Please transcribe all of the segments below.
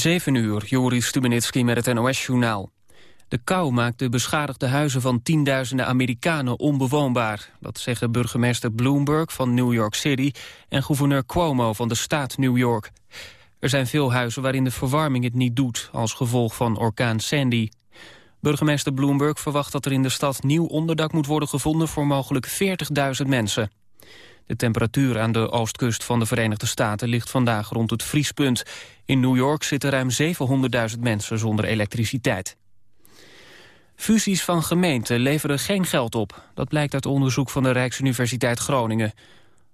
7 uur, Joris Stubenitski met het NOS-journaal. De kou maakt de beschadigde huizen van tienduizenden Amerikanen onbewoonbaar. Dat zeggen burgemeester Bloomberg van New York City... en gouverneur Cuomo van de staat New York. Er zijn veel huizen waarin de verwarming het niet doet... als gevolg van orkaan Sandy. Burgemeester Bloomberg verwacht dat er in de stad nieuw onderdak moet worden gevonden... voor mogelijk 40.000 mensen. De temperatuur aan de oostkust van de Verenigde Staten ligt vandaag rond het vriespunt. In New York zitten ruim 700.000 mensen zonder elektriciteit. Fusies van gemeenten leveren geen geld op. Dat blijkt uit onderzoek van de Rijksuniversiteit Groningen.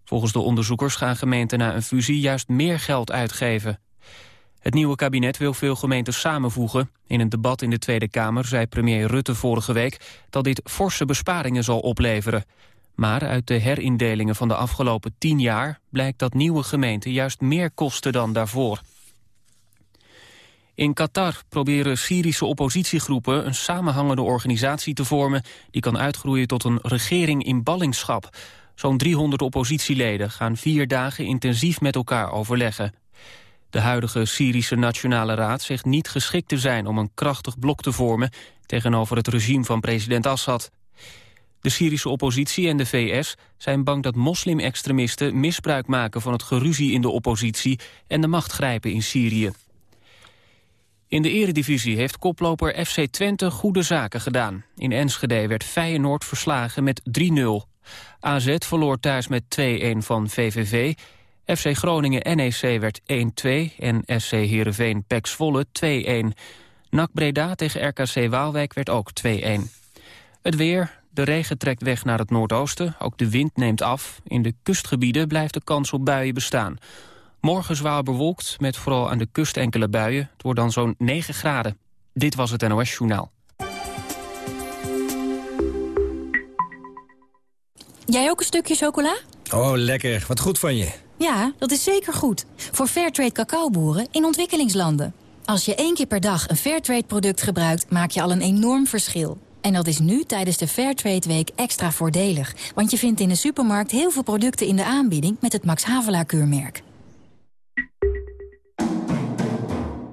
Volgens de onderzoekers gaan gemeenten na een fusie juist meer geld uitgeven. Het nieuwe kabinet wil veel gemeenten samenvoegen. In een debat in de Tweede Kamer zei premier Rutte vorige week... dat dit forse besparingen zal opleveren. Maar uit de herindelingen van de afgelopen tien jaar... blijkt dat nieuwe gemeenten juist meer kosten dan daarvoor. In Qatar proberen Syrische oppositiegroepen een samenhangende organisatie te vormen... die kan uitgroeien tot een regering in ballingschap. Zo'n 300 oppositieleden gaan vier dagen intensief met elkaar overleggen. De huidige Syrische Nationale Raad zegt niet geschikt te zijn om een krachtig blok te vormen tegenover het regime van president Assad. De Syrische oppositie en de VS zijn bang dat moslim-extremisten misbruik maken van het geruzie in de oppositie en de macht grijpen in Syrië. In de eredivisie heeft koploper FC Twente goede zaken gedaan. In Enschede werd Feyenoord verslagen met 3-0. AZ verloor thuis met 2-1 van VVV. FC Groningen NEC werd 1-2 en SC Heerenveen Pek Zwolle 2-1. NAC Breda tegen RKC Waalwijk werd ook 2-1. Het weer, de regen trekt weg naar het noordoosten, ook de wind neemt af. In de kustgebieden blijft de kans op buien bestaan. Morgen zwaar bewolkt, met vooral aan de kust enkele buien. Het wordt dan zo'n 9 graden. Dit was het NOS Journaal. Jij ook een stukje chocola? Oh, lekker. Wat goed van je. Ja, dat is zeker goed. Voor Fairtrade cacaoboeren in ontwikkelingslanden. Als je één keer per dag een Fairtrade-product gebruikt... maak je al een enorm verschil. En dat is nu tijdens de Fairtrade Week extra voordelig. Want je vindt in de supermarkt heel veel producten in de aanbieding... met het Max Havelaar-keurmerk.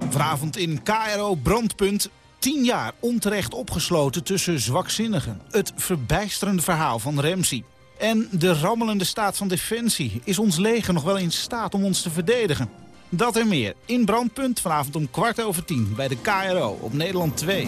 Vanavond in KRO Brandpunt. 10 jaar onterecht opgesloten tussen zwakzinnigen. Het verbijsterende verhaal van Ramsey. En de rammelende staat van defensie. Is ons leger nog wel in staat om ons te verdedigen? Dat en meer in Brandpunt vanavond om kwart over tien bij de KRO op Nederland 2.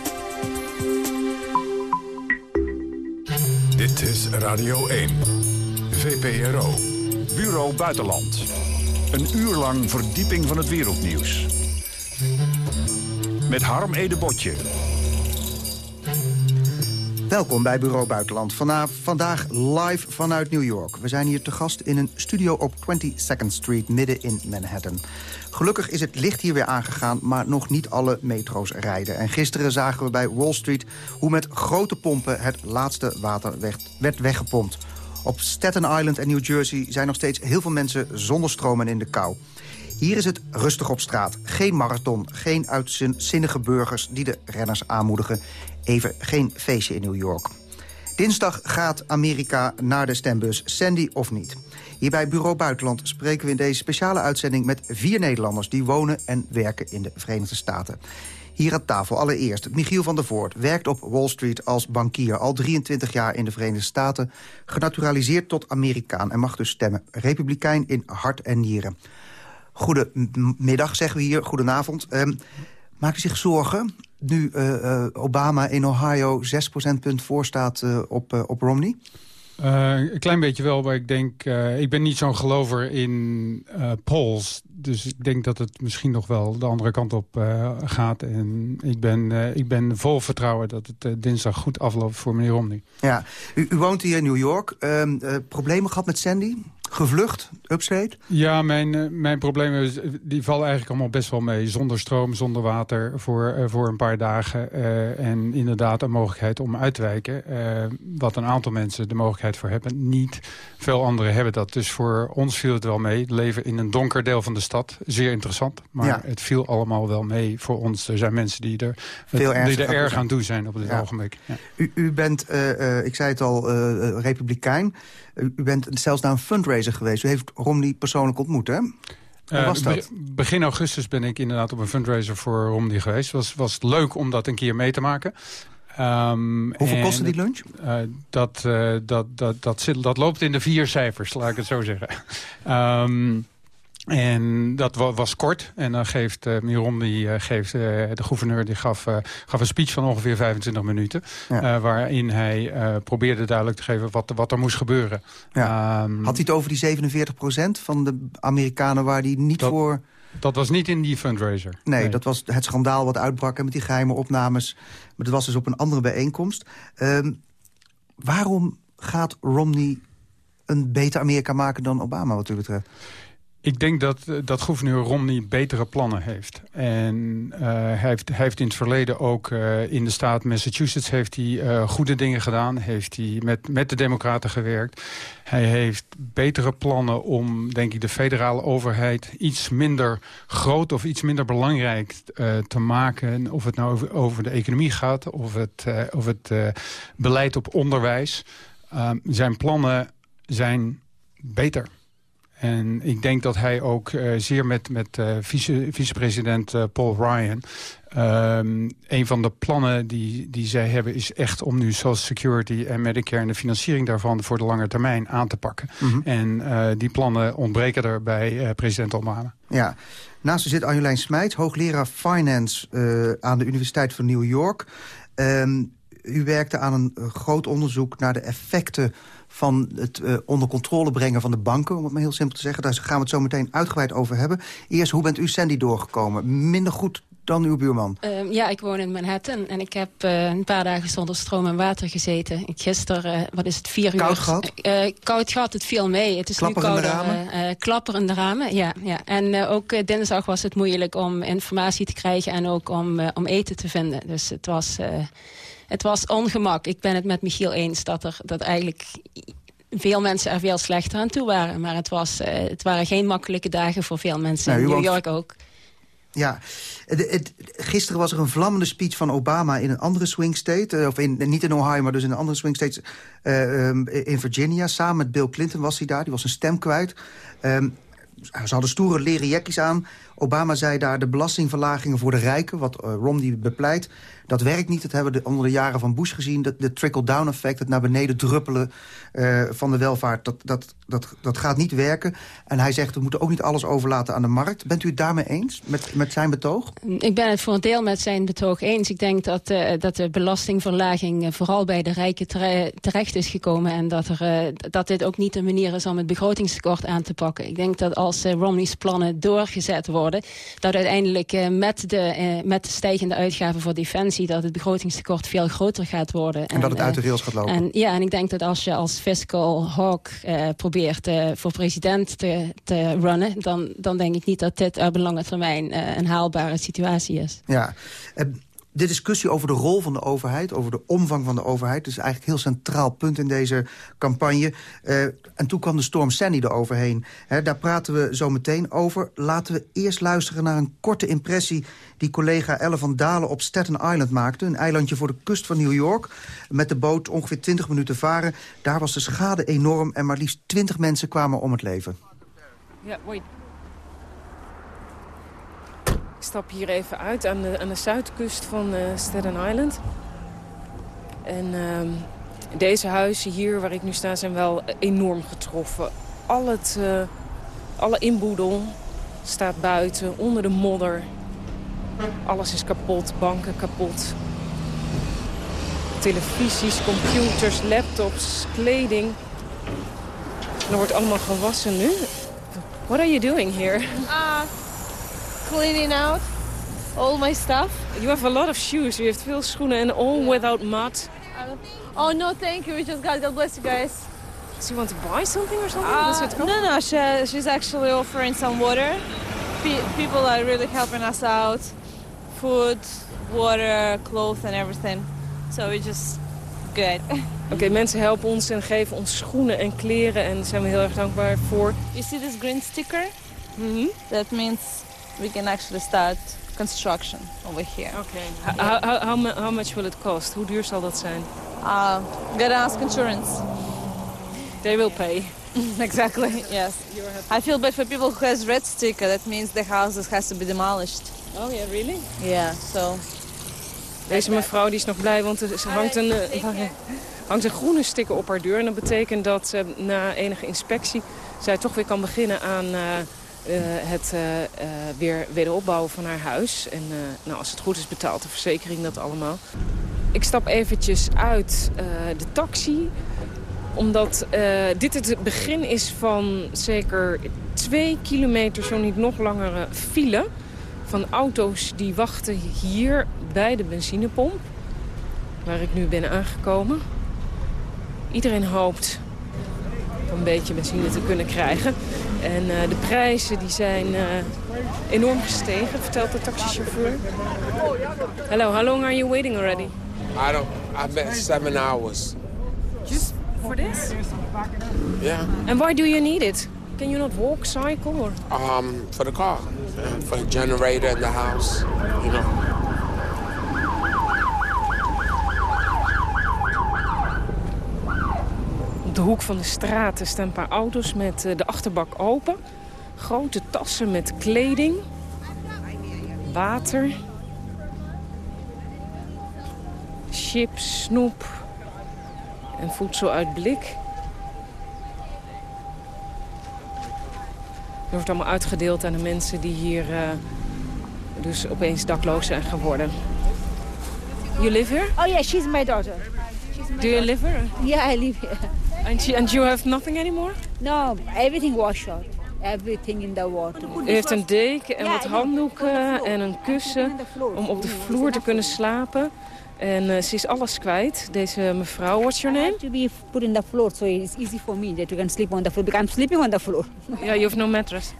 Dit is Radio 1. VPRO. Bureau Buitenland. Een uur lang verdieping van het wereldnieuws. Met Harm Edebotje. Welkom bij Bureau Buitenland. vandaag live vanuit New York. We zijn hier te gast in een studio op 22nd Street, midden in Manhattan. Gelukkig is het licht hier weer aangegaan, maar nog niet alle metro's rijden. En gisteren zagen we bij Wall Street hoe met grote pompen het laatste water werd weggepompt. Op Staten Island en New Jersey zijn nog steeds heel veel mensen zonder stroom en in de kou. Hier is het rustig op straat. Geen marathon, geen uitzinnige burgers die de renners aanmoedigen. Even geen feestje in New York. Dinsdag gaat Amerika naar de stembus, Sandy of niet. Hier bij Bureau Buitenland spreken we in deze speciale uitzending... met vier Nederlanders die wonen en werken in de Verenigde Staten. Hier aan tafel allereerst Michiel van der Voort. Werkt op Wall Street als bankier. Al 23 jaar in de Verenigde Staten. Genaturaliseerd tot Amerikaan en mag dus stemmen. Republikein in hart en nieren. Goedemiddag, zeggen we hier. Goedenavond. Um, maakt u zich zorgen nu uh, Obama in Ohio 6 procentpunt voor staat uh, op, uh, op Romney? een klein beetje wel, maar ik denk... ik ben niet zo'n gelover in polls. Dus ik denk dat het misschien nog wel de andere kant op gaat. En ik ben, ik ben vol vertrouwen dat het dinsdag goed afloopt voor meneer Romney. Ja, u, u woont hier in New York. Ehm, problemen gehad met Sandy? Gevlucht, upstate? Ja, mijn, uh, mijn problemen is, die vallen eigenlijk allemaal best wel mee. Zonder stroom, zonder water voor, uh, voor een paar dagen. Uh, en inderdaad een mogelijkheid om uit te wijken. wat een aantal mensen de mogelijkheid voor hebben. Niet veel anderen hebben dat. Dus voor ons viel het wel mee. Leven in een donker deel van de stad. Zeer interessant. Maar ja. het viel allemaal wel mee voor ons. Er zijn mensen die er, Veel het, die er erg aan toe zijn op dit ja. ogenblik. Ja. U, u, bent, ik zei het al, republikein. U, bent zelfs naar een fundraiser geweest. U heeft Romney persoonlijk ontmoet, hè? Hoe was dat? Uh, begin augustus ben ik inderdaad op een fundraiser voor Romney geweest. Het was, was leuk om dat een keer mee te maken. Um, Hoeveel kostte die lunch? Uh, dat, uh, dat, dat, dat, zit, dat loopt in de vier cijfers, laat ik het zo zeggen. Um, en dat was kort. En dan geeft uh, Miron, die, uh, geeft, uh, de gouverneur, die gaf, gaf een speech van ongeveer 25 minuten. Ja. waarin hij probeerde duidelijk te geven wat, wat er moest gebeuren. Ja. Um, Had hij het over die 47% van de Amerikanen waar die niet dat, voor... Dat was niet in die fundraiser. Nee, nee, dat was het schandaal wat uitbrak met die geheime opnames. Maar dat was dus op een andere bijeenkomst. Um, waarom gaat Romney een beter Amerika maken dan Obama wat u betreft? Ik denk dat, dat gouverneur Romney betere plannen heeft. En uh, hij, heeft, heeft in het verleden ook uh, in de staat Massachusetts... heeft hij goede dingen gedaan. Heeft hij met, met de democraten gewerkt. Hij heeft betere plannen om, denk ik, de federale overheid... iets minder groot of iets minder belangrijk te maken. Of het nou over, over de economie gaat... of het, of het beleid op onderwijs. zijn plannen zijn beter. En ik denk dat hij ook uh, zeer met, met vice, vicepresident uh, Paul Ryan... Um, een van de plannen die, die zij hebben is echt om nu Social Security en Medicare... en de financiering daarvan voor de lange termijn aan te pakken. Mm -hmm. En die plannen ontbreken er bij president Obama. Ja, naast u zit Arjolein Smijt, hoogleraar Finance aan de Universiteit van New York. Um, u werkte aan een groot onderzoek naar de effecten van het uh, onder controle brengen van de banken... om het maar heel simpel te zeggen. Daar gaan we het zo meteen uitgebreid over hebben. Eerst, hoe bent u Sandy doorgekomen? Minder goed dan uw buurman? Uh, ja, ik woon in Manhattan en ik heb uh, een paar dagen zonder stroom en water gezeten. Gisteren, uh, wat is het, vier koud uur... Gehad? koud gehad? Het viel mee. Het is klapperende nu kouder, ramen? klapperende ramen, ja. ja. En ook dinsdag was het moeilijk om informatie te krijgen... en ook om, om eten te vinden. Dus het was, het was ongemak. Ik ben het met Michiel eens dat er dat eigenlijk veel mensen er veel slechter aan toe waren. Maar het, was, het waren geen makkelijke dagen voor veel mensen nou, in New York ook. Ja, het, gisteren was er een vlammende speech van Obama in een andere swing state. Uh, of in, niet in Ohio, maar dus in een andere swing state uh, um, in Virginia. Samen met Bill Clinton was hij daar, die was zijn stem kwijt. Um, ze hadden stoere leren jekkies aan. Obama zei daar de belastingverlagingen voor de rijken, wat uh, Romney bepleit. Dat werkt niet, dat hebben we onder de jaren van Bush gezien. De, de trickle-down effect, het naar beneden druppelen uh, van de welvaart, dat, dat, dat, dat gaat niet werken. En hij zegt, we moeten ook niet alles overlaten aan de markt. Bent u het daarmee eens, met, met zijn betoog? Ik ben het voor een deel met zijn betoog eens. Ik denk dat, uh, dat de belastingverlaging uh, vooral bij de rijken terecht is gekomen... en dat, er, dat dit ook niet de manier is om het begrotingstekort aan te pakken. Ik denk dat als Romney's plannen doorgezet worden... dat uiteindelijk met, de, met de stijgende uitgaven voor defensie... dat het begrotingstekort veel groter gaat worden. En, en dat het uit de rails gaat lopen. En, ja, en ik denk dat als je als fiscal hawk uh, probeert uh, voor president te, te runnen... Dan, dan denk ik niet dat dit op lange termijn een haalbare situatie is. Ja, de discussie over de rol van de overheid, over de omvang van de overheid... is eigenlijk een heel centraal punt in deze campagne. Uh, en toen kwam de storm Sandy eroverheen. He, daar praten we zo meteen over. Laten we eerst luisteren naar een korte impressie... die collega Elle van Dalen op Staten Island maakte. Een eilandje voor de kust van New York. Met de boot ongeveer 20 minuten varen. Daar was de schade enorm en maar liefst 20 mensen kwamen om het leven. Ja, wait. Ik stap hier even uit aan de, aan de zuidkust van uh, Staten Island. En uh, deze huizen hier waar ik nu sta zijn wel enorm getroffen. Al het, uh, alle inboedel staat buiten, onder de modder. Alles is kapot, banken kapot. Televisies, computers, laptops, kleding. Er wordt allemaal gewassen nu. What are you doing here? Cleaning out all my stuff. You have a lot of shoes. You have veel schoenen and all yeah. without mud. Oh, no, thank you. We just got God bless you guys. Does he want to buy something or something? Uh, no, no, she, she's actually offering some water. Pe- people are really helping us out. Food, water, clothes and everything. So we just good. Oké, mensen helpen ons en geven ons schoenen en kleren en daar zijn we heel erg dankbaar voor. You see this green sticker? That means we can actually start construction over here. Okay. How, how, how, mu- how much will it cost? Hoe duur zal dat zijn? Uh, gotta ask insurance. They will pay. exactly, yes. I feel bad for people who has red sticker. That means the house has to be demolished. Oh yeah, really? Yeah, so... Deze mevrouw die is nog blij, want er hangt een, eh, hangt een groene sticker op haar deur. En dat betekent dat ze na enige inspectie zij toch weer kan beginnen aan eh, het eh, eh, weer wederopbouwen van haar huis. En eh, nou, als het goed is betaalt de verzekering dat allemaal. Ik stap eventjes uit eh, de taxi omdat eh, dit het begin is van zeker twee kilometer, zo niet nog langere file... van auto's die wachten hier bij de benzinepomp... waar ik nu ben aangekomen. Iedereen hoopt een beetje benzine te kunnen krijgen. En eh, de prijzen die zijn eh, enorm gestegen, vertelt de taxichauffeur. Hello, how long are you waiting already? I don't. I bet seven hours. Just for this? Yeah. And why do you need it? Can you not walk, cycle, or? Um, for the car, for the generator in the house. You know. De hoek van de straat staan een paar auto's met eh, de achterbak open. Grote tassen met kleding. Water. Chips, snoep. En voedsel uit blik. Er wordt allemaal uitgedeeld aan de mensen die hier eh, dus opeens dakloos zijn geworden. You live here? Oh yeah, she's my daughter. Do you live here? Yeah, I live here. And, she, and you have nothing anymore? No, everything washed out. Everything in the water. U heeft een deken en wat handdoeken en een kussen om op de vloer te kunnen slapen. En eh, ze is alles kwijt, deze mevrouw. What's your name? To be put in the floor, so it's easy for me that you can sleep on the floor. Because I'm sleeping on the floor. Ja, you have no mattress.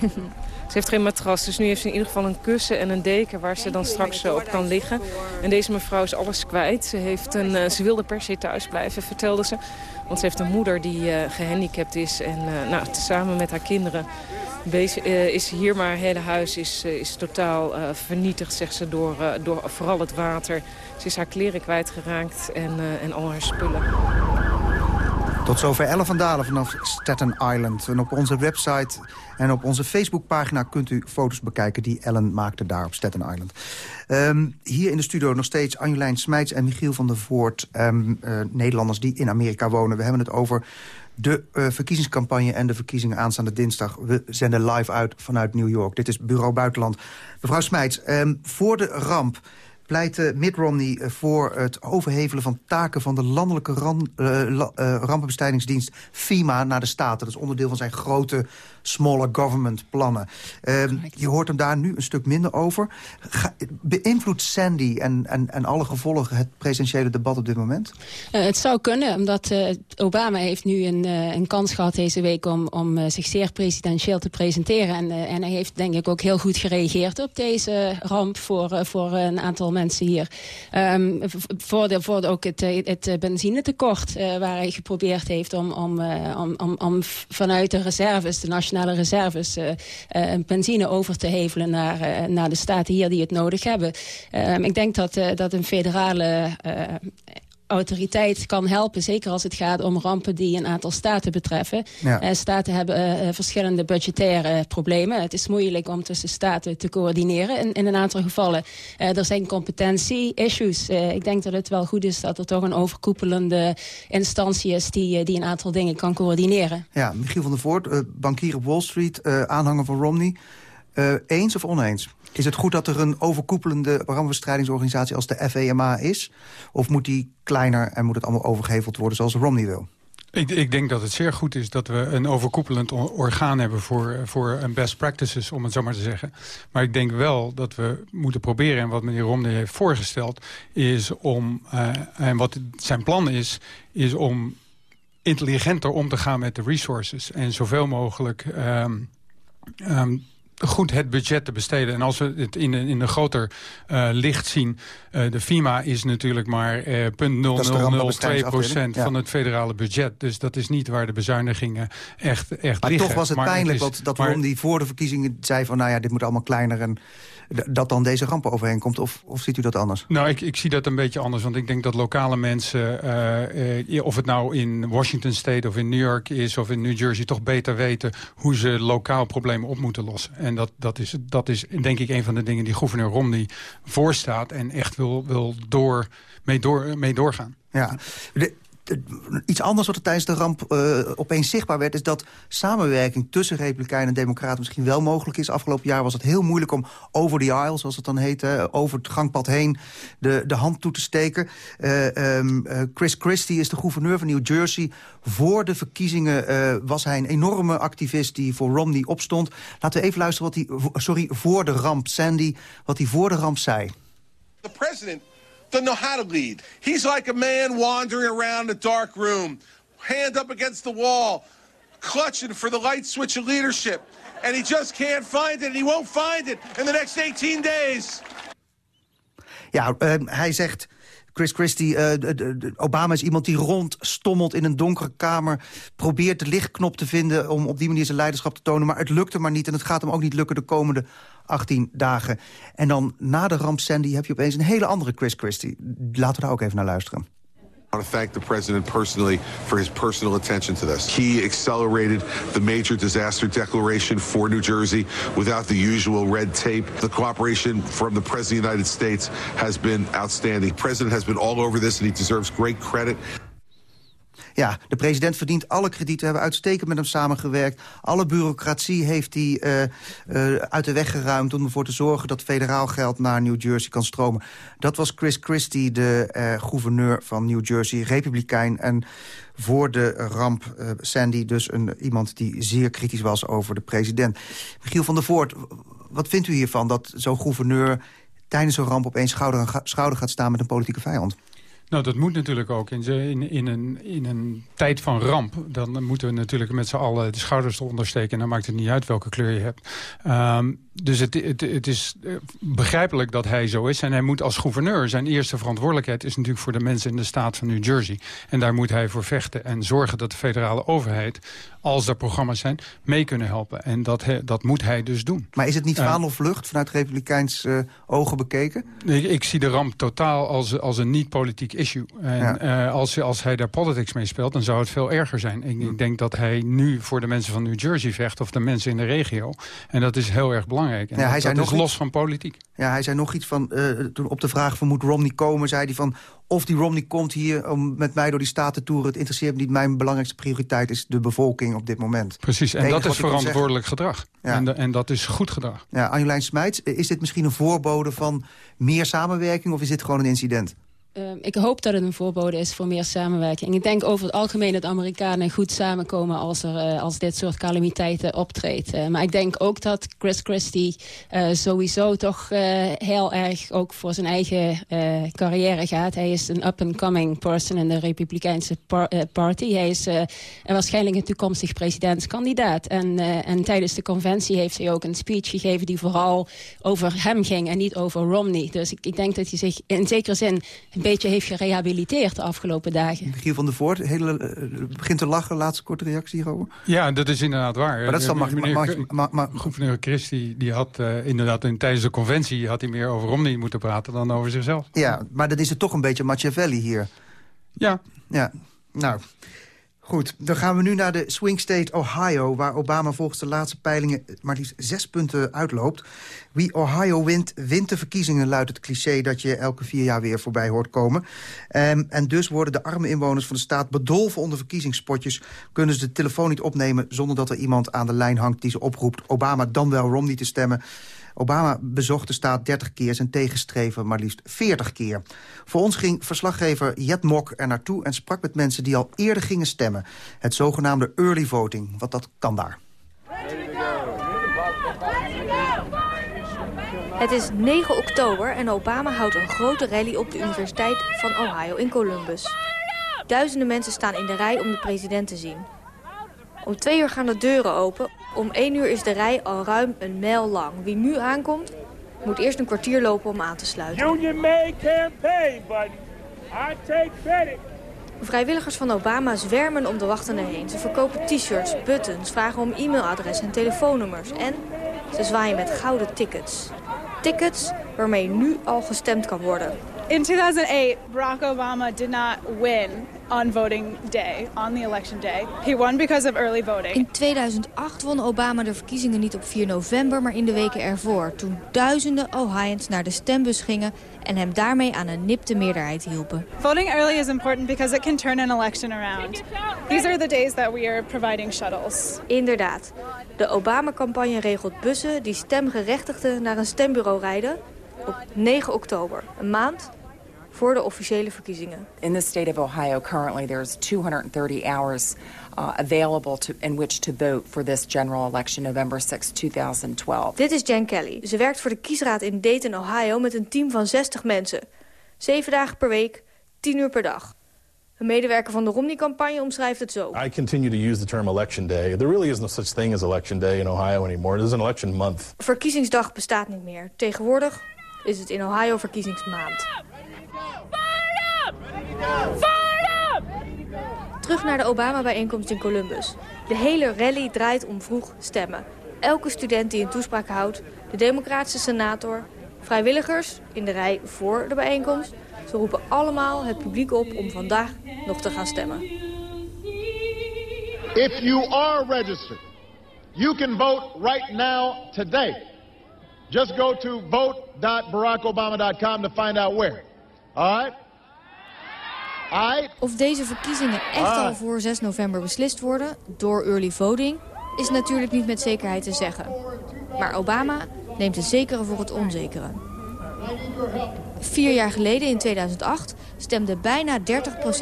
Ze heeft geen matras, dus nu heeft ze in ieder geval een kussen en een deken waar ze dan straks eh, op kan liggen. En deze mevrouw is alles kwijt. Ze, heeft een, eh, ze wilde per se thuis blijven, vertelde ze. Want ze heeft een moeder die eh, gehandicapt is en nou, samen met haar kinderen bezig, is hier. Maar haar hele huis is, is totaal vernietigd, zegt ze, door, door vooral het water. Ze is haar kleren kwijtgeraakt en, en al haar spullen. Tot zover Ellen van Dalen vanaf Staten Island. En op onze website en op onze Facebookpagina kunt u foto's bekijken... die Ellen maakte daar op Staten Island. Ehm, hier in de studio nog steeds Anjolijn Smijts en Michiel van der Voort... ehm, eh, Nederlanders die in Amerika wonen. We hebben het over de eh, verkiezingscampagne en de verkiezingen aanstaande dinsdag. We zenden live uit vanuit New York. Dit is Bureau Buitenland. Mevrouw Smijts, ehm, voor de ramp pleitte Mitt Romney eh, voor het overhevelen van taken van de landelijke eh, eh, rampenbestrijdingsdienst FEMA naar de staten. Dat is onderdeel van zijn grote smaller government plannen. Ehm, je hoort hem daar nu een stuk minder over. Ga- beïnvloedt Sandy en, en, en alle gevolgen het presidentiële debat op dit moment? Het zou kunnen, omdat Obama heeft nu een, een kans gehad deze week om, om zich zeer presidentieel te presenteren. En, en hij heeft denk ik ook heel goed gereageerd op deze ramp voor, voor een aantal mensen hier. Ehm, v- voor ook het, eh, het eh, benzinetekort eh, waar hij geprobeerd heeft om, om, om, om, vanuit de reserves, de nationale reserves, benzine over te hevelen naar, naar de staten hier die het nodig hebben. Ehm, ik denk dat, dat een federale autoriteit kan helpen. Zeker als het gaat om rampen die een aantal staten betreffen. Ja. Eh, staten hebben eh, eh, verschillende budgettaire problemen. Het is moeilijk om tussen staten te coördineren in, in een aantal gevallen. Er zijn competentie-issues. Ik denk dat het wel goed is dat er toch een overkoepelende instantie is... die, die een aantal dingen kan coördineren. Ja, Michiel van der Voort, bankier op Wall Street, aanhanger van Romney. Eens of oneens? Is het goed dat er een overkoepelende rampenbestrijdingsorganisatie als de FEMA is? Of moet die kleiner en moet het allemaal overgeheveld worden zoals Romney wil? Ik, ik denk dat het zeer goed is dat we een overkoepelend orgaan hebben voor, voor een best practices, om het zo maar te zeggen. Maar ik denk wel dat we moeten proberen, en wat meneer Romney heeft voorgesteld, is om, eh, en wat zijn plan is, is om intelligenter om te gaan met de resources. En zoveel mogelijk ehm, ehm, goed het budget te besteden. En als we het in, in een groter uh, licht zien... Uh, de FIMA is natuurlijk maar uh, 0,0002 procent van het federale budget. Dus dat is niet waar de bezuinigingen echt, echt maar liggen. toch was het maar pijnlijk het is, dat, dat maar, Romney voor de verkiezingen zei van... nou ja, dit moet allemaal kleiner en dat dan deze ramp overheen komt? Of, of ziet u dat anders? Nou, ik, ik zie dat een beetje anders. Want ik denk dat lokale mensen, uh, uh, of het nou in Washington State of in New York is... of in New Jersey, toch beter weten hoe ze lokaal problemen op moeten lossen. En dat, dat, is, dat is denk ik een van de dingen die gouverneur Romney voorstaat... en echt wil, wil door, mee, door, mee doorgaan. Ja, iets anders wat er tijdens de ramp uh, opeens zichtbaar werd... is dat samenwerking tussen Republikeinen en Democraten misschien wel mogelijk is. Afgelopen jaar was het heel moeilijk om over the aisle, zoals het dan heette... over het gangpad heen de, de hand toe te steken. Uh, um, uh, Chris Christie is de gouverneur van New Jersey. Voor de verkiezingen was hij een enorme activist die voor Romney opstond. Laten we even luisteren wat hij, sorry, voor de ramp, Sandy, wat hij voor de ramp zei. The president doesn't know how to lead. He's like a man wandering around a dark room, hand up against the wall, clutching for the light switch of leadership. And he just can't find it, and he won't find it in the next 18 days. Ja, uh, hij zegt... Chris Christie, uh, Obama is iemand die rondstommelt in een donkere kamer... probeert de lichtknop te vinden om op die manier zijn leiderschap te tonen... maar het lukt hem maar niet en het gaat hem ook niet lukken de komende 18 dagen. En dan na de ramp Sandy heb je opeens een hele andere Chris Christie. Laten we daar ook even naar luisteren. I want to thank the president personally for his personal attention to this. He accelerated the major disaster declaration for New Jersey without the usual red tape. The cooperation from the president of the United States has been outstanding. President has been all over this and he deserves great credit. Ja, de president verdient alle krediet. We hebben uitstekend met hem samengewerkt. Alle bureaucratie heeft hij uh, uh, uit de weg geruimd... om ervoor te zorgen dat federaal geld naar New Jersey kan stromen. Dat was Chris Christie, de uh, gouverneur van New Jersey, republikein. En voor de ramp Sandy dus een, iemand die zeer kritisch was over de president. Michiel van der Voort, wat vindt u hiervan dat zo'n gouverneur... tijdens zo'n ramp opeens schouder aan schouder gaat staan met een politieke vijand? Nou, dat moet natuurlijk ook. In, in, in, een, in een tijd van ramp, dan moeten we natuurlijk met z'n allen de schouders eronder steken. En dan maakt het niet uit welke kleur je hebt. Um, dus het, het, het is begrijpelijk dat hij zo is. En hij moet als gouverneur, zijn eerste verantwoordelijkheid... is natuurlijk voor de mensen in de staat van New Jersey. En daar moet hij voor vechten en zorgen dat de federale overheid... als er programma's zijn, mee kunnen helpen. En dat, he, dat moet hij dus doen. Maar is het niet vaan of vlucht vanuit republikeins uh, ogen bekeken? Ik, ik, zie de ramp totaal als, als een niet-politiek issue. En ja. uh, als, als hij daar politics mee speelt, dan zou het veel erger zijn. Ik, ik denk dat hij nu voor de mensen van New Jersey vecht... of de mensen in de regio. En dat is heel erg belangrijk. En ja, dat, hij zei dat nog is los iets, van politiek. Ja, hij zei nog iets van, uh, toen op de vraag van moet Romney komen... zei hij van, of die Romney komt hier om met mij door die staten te toeren... het interesseert me niet, mijn belangrijkste prioriteit is de bevolking op dit moment. Precies, en dat is verantwoordelijk gedrag. Ja. En, de, en dat is goed gedrag. Ja, Anjolijn Smijts, is dit misschien een voorbode van meer samenwerking... of is dit gewoon een incident? Uh, ik hoop dat het een voorbode is voor meer samenwerking. Ik denk over het algemeen dat Amerikanen goed samenkomen als, er, uh, als dit soort calamiteiten optreedt. Uh, maar ik denk ook dat Chris Christie sowieso toch heel erg ook voor zijn eigen carrière gaat. Hij is een up-and-coming person in de Republikeinse par party. Hij is waarschijnlijk een toekomstig presidentskandidaat. En, en tijdens de conventie heeft hij ook een speech gegeven die vooral over hem ging en niet over Romney. Dus ik, ik denk dat hij zich in zekere zin beetje heeft gerehabiliteerd de afgelopen dagen. Michiel van der Voort hele, uh, begint te lachen. Laatste korte reactie hierover. Ja, dat is inderdaad waar. Maar dat is dan mag, meneer, mag, mag, mag, gouverneur Christie die had uh, inderdaad in, tijdens de conventie... had hij meer over Romney moeten praten dan over zichzelf. Ja, maar dan is het toch een beetje Machiavelli hier. Ja. Ja, nou... Goed, dan gaan we nu naar de swing state Ohio... waar Obama volgens de laatste peilingen maar liefst zes punten uitloopt. Wie Ohio wint, wint de verkiezingen, luidt het cliché... dat je elke vier jaar weer voorbij hoort komen. Um, en dus worden de arme inwoners van de staat bedolven onder verkiezingspotjes... kunnen ze de telefoon niet opnemen zonder dat er iemand aan de lijn hangt... die ze oproept Obama dan wel Romney te stemmen... Obama bezocht de staat 30 keer, zijn tegenstrever maar liefst 40 keer. Voor ons ging verslaggever Jet Mok er naartoe en sprak met mensen die al eerder gingen stemmen. Het zogenaamde early voting, wat dat kan daar. Het is 9 oktober en Obama houdt een grote rally op de Universiteit van Ohio in Columbus. Duizenden mensen staan in de rij om de president te zien. Om twee uur gaan de deuren open. Om één uur is de rij al ruim een mijl lang. Wie nu aankomt, moet eerst een kwartier lopen om aan te sluiten. Union made campaign, buddy. I take credit. Vrijwilligers van Obama zwermen om de wachtenden heen. Ze verkopen t-shirts, buttons, vragen om e-mailadres en telefoonnummers. En ze zwaaien met gouden tickets. Tickets waarmee nu al gestemd kan worden. In 2008, Barack Obama did not win on voting day, on the election day. He won because of early voting. In 2008 won Obama de verkiezingen niet op 4 november, maar in de weken ervoor. Toen duizenden Ohioans naar de stembus gingen en hem daarmee aan een nipte meerderheid hielpen. Voting early is important because it can turn an election around. These are the days that we are providing shuttles. Inderdaad. De Obama-campagne regelt bussen die stemgerechtigden naar een stembureau rijden op 9 oktober. Een maand voor de officiële verkiezingen. In the state of Ohio currently there's 230 hours uh, available to, in which to vote for this general election November 6, 2012. Dit is Jen Kelly. Ze werkt voor de kiesraad in Dayton, Ohio met een team van 60 mensen. Zeven dagen per week, 10 uur per dag. Een medewerker van de Romney-campagne omschrijft het zo. I continue to use the term election day. There really is no such thing as election day in Ohio anymore. It is an election month. Verkiezingsdag bestaat niet meer. Tegenwoordig is het in Ohio verkiezingsmaand. Terug naar de Obama-bijeenkomst in Columbus. De hele rally draait om vroeg stemmen. Elke student die een toespraak houdt, de democratische senator... vrijwilligers in de rij voor de bijeenkomst... ze roepen allemaal het publiek op om vandaag nog te gaan stemmen. If you are registered, you can vote right now, today. Just go to vote.barackobama.com to find out where. Of deze verkiezingen echt al voor 6 november beslist worden, door early voting, is natuurlijk niet met zekerheid te zeggen. Maar Obama neemt het zekere voor het onzekere. Vier jaar geleden, in 2008, stemde bijna 30%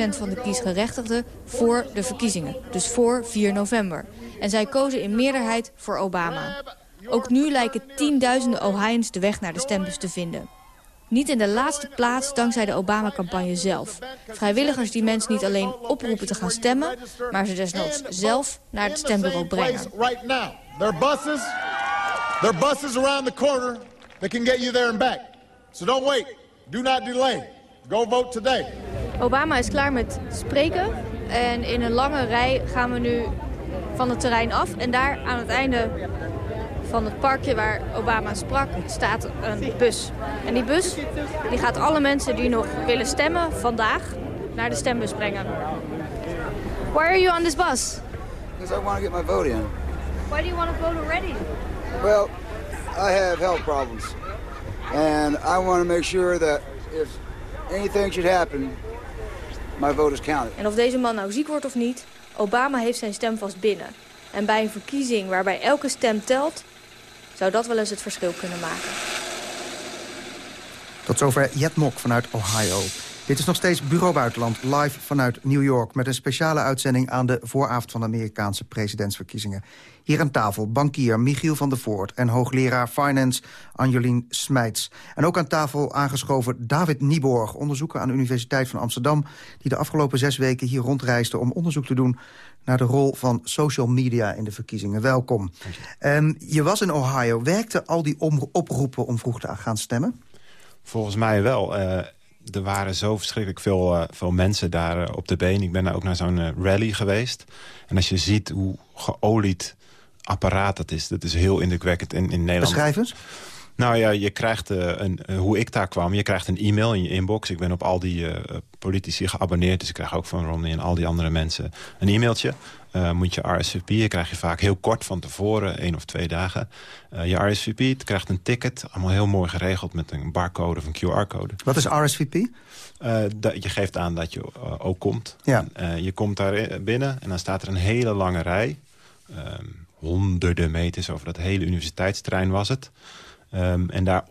van de kiesgerechtigden voor de verkiezingen. Dus voor 4 november. En zij kozen in meerderheid voor Obama. Ook nu lijken tienduizenden Ohioans de weg naar de stembus te vinden. Niet in de laatste plaats dankzij de Obama-campagne zelf. Vrijwilligers die mensen niet alleen oproepen te gaan stemmen... maar ze desnoods zelf naar het stembureau brengen. There are buses. There are buses around the corner that can get you there and back. So don't wait. Do not delay. Go vote today. Obama is klaar met spreken. En in een lange rij gaan we nu van het terrein af. En daar aan het einde van het parkje waar Obama sprak, staat een bus. En die bus die gaat alle mensen die nog willen stemmen vandaag naar de stembus brengen. Why are you on this bus? Because I want to get my vote in. Why do you want to vote already? Well, I have health problems. And I want to make sure that if anything should happen, my vote is counted. En of deze man nou ziek wordt of niet, Obama heeft zijn stem vast binnen. En bij een verkiezing waarbij elke stem telt, zou dat wel eens het verschil kunnen maken. Tot zover Jet Mok vanuit Ohio. Dit is nog steeds Bureau Buitenland, live vanuit New York... met een speciale uitzending aan de vooravond van de Amerikaanse presidentsverkiezingen. Hier aan tafel bankier Michiel van der Voort en hoogleraar Finance Anjolien Smijts. En ook aan tafel aangeschoven David Nieborg, onderzoeker aan de Universiteit van Amsterdam... die de afgelopen zes weken hier rondreisde om onderzoek te doen naar de rol van social media in de verkiezingen. Welkom. Um, je was in Ohio. Werkten al die oproepen om vroeg te gaan stemmen? Volgens mij wel. Uh, er waren zo verschrikkelijk veel, uh, veel mensen daar uh, op de been. Ik ben daar ook naar zo'n rally geweest. En als je ziet hoe geolied apparaat dat is, dat is heel indrukwekkend in, in Nederland. Beschrijf eens. Nou ja, je krijgt een, hoe ik daar kwam. Je krijgt een e-mail in je inbox. Ik ben op al die politici geabonneerd. Dus ik krijg ook van Romney en al die andere mensen een e-mailtje. Moet je RSVP'en, krijg je vaak heel kort van tevoren, één of twee dagen. je RSVP krijgt een ticket, allemaal heel mooi geregeld... met een barcode of een QR-code. Wat is RSVP? je geeft aan dat je ook komt. Ja. Je komt daar binnen en dan staat er een hele lange rij... honderden meters over dat hele universiteitsterrein was het... Um, en daar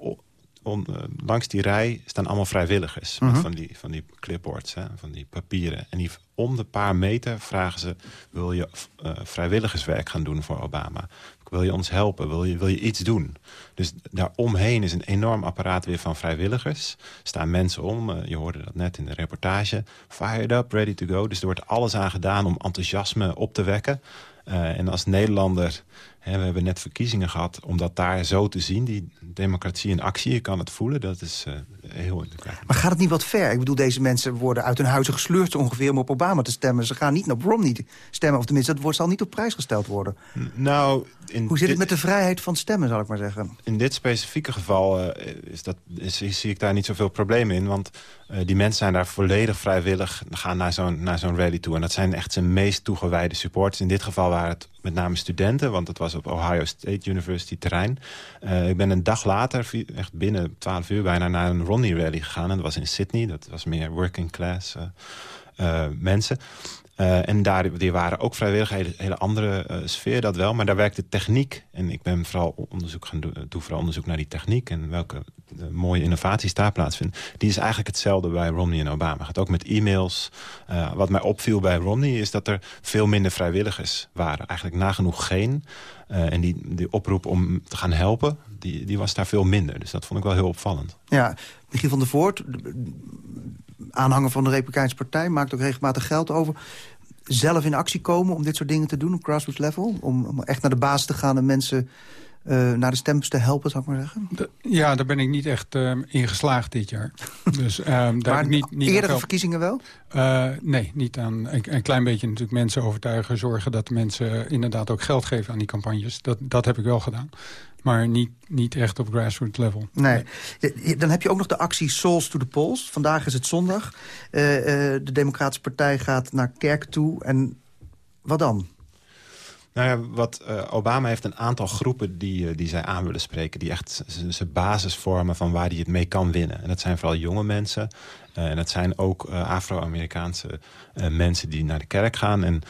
eh, langs die rij staan allemaal vrijwilligers. Mhm. van, die, van die clipboards, hè, van die papieren. En die, om de paar meter vragen ze... wil je eh, vrijwilligerswerk gaan doen voor Obama? Wil je ons helpen? Wil je, wil je iets doen? Dus daaromheen is een enorm apparaat weer van vrijwilligers. staan mensen om, eh, je hoorde dat net in de reportage. Fired up, ready to go. Dus er wordt alles aan gedaan om enthousiasme op te wekken. En als Nederlander, we hebben net verkiezingen gehad... om dat daar zo te zien, die democratie in actie, je kan het voelen. Dat is eh, heel indrukwekkend. Maar gaat het niet wat ver? Ik bedoel, deze mensen worden uit hun huizen gesleurd ongeveer om op Obama te stemmen. Ze gaan niet naar Romney stemmen, of tenminste, dat wordt, zal niet op prijs gesteld worden. Nou, in Hoe zit het met de vrijheid van stemmen, zal ik maar zeggen? In dit specifieke geval eh, is dat, is, zie ik daar niet zoveel problemen in. Want eh, die mensen zijn daar volledig vrijwillig gaan naar zo'n naar zo'n rally toe. En dat zijn echt zijn meest toegewijde supporters. In dit geval waren het met name studenten, want het was op Ohio State University terrein. Eh, ik ben een dag later, echt binnen 12 uur bijna, naar een Romney rally gegaan. En dat was in Sydney, dat was meer working class eh, eh, mensen. Eh, en daar die waren ook vrijwillig, een hele, andere sfeer dat wel. Maar daar werkte techniek. En ik ben vooral onderzoek gaan doen, doe vooral onderzoek naar die techniek... en welke mooie innovaties daar plaatsvinden. Die is eigenlijk hetzelfde bij Romney en Obama. Gaat ook met e-mails. Wat mij opviel bij Romney is dat er veel minder vrijwilligers waren. Eigenlijk nagenoeg geen. En die, die oproep om te gaan helpen, die, die was daar veel minder. Dus dat vond ik wel heel opvallend. Ja, Michiel van der Voort, aanhanger van de Republikeinse Partij... maakt ook regelmatig geld over zelf in actie komen om dit soort dingen te doen op grassroots level. Om, om echt naar de basis te gaan en mensen eh, naar de stembus te helpen, zou ik maar zeggen. Ja, daar ben ik niet echt eh, in geslaagd dit jaar. Dus, ehm, daar Maar niet, niet eerdere verkiezingen wel? Eh, nee, niet aan. Een, een klein beetje natuurlijk mensen overtuigen. Zorgen dat mensen inderdaad ook geld geven aan die campagnes. Dat, dat heb ik wel gedaan. Maar niet, niet echt op grassroots level. Nee. Dan heb je ook nog de actie Souls to the Polls. Vandaag is het zondag. De Democratische Partij gaat naar kerken toe. En wat dan? Nou ja, wat eh, Obama heeft een aantal groepen die, eh, die zij aan willen spreken... die echt zijn basis vormen van waar hij het mee kan winnen. En dat zijn vooral jonge mensen. eh, en dat zijn ook Afro-Amerikaanse mensen die naar de kerk gaan. En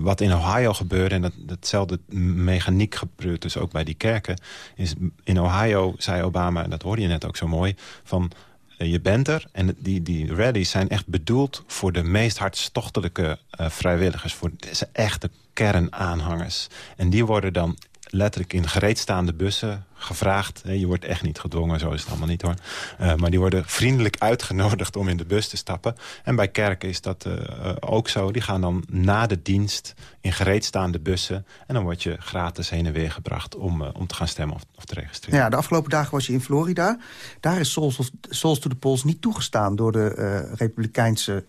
wat in Ohio gebeurde, en dat, datzelfde mechaniek gebeurt dus ook bij die kerken... is in Ohio, zei Obama, en dat hoorde je net ook zo mooi... van je bent er en die, die rallies zijn echt bedoeld voor de meest hartstochtelijke vrijwilligers. Voor deze echte kernaanhangers. En die worden dan letterlijk in gereedstaande bussen gevraagd. Je wordt echt niet gedwongen, zo is het allemaal niet hoor. Eh, maar die worden vriendelijk uitgenodigd om in de bus te stappen. En bij kerken is dat eh, ook zo. Die gaan dan na de dienst in gereedstaande bussen. En dan word je gratis heen en weer gebracht om, eh, om te gaan stemmen of, te registreren. Ja, de afgelopen dagen was je in Florida. Daar is Souls, of, Souls to the niet toegestaan door de Republikeinse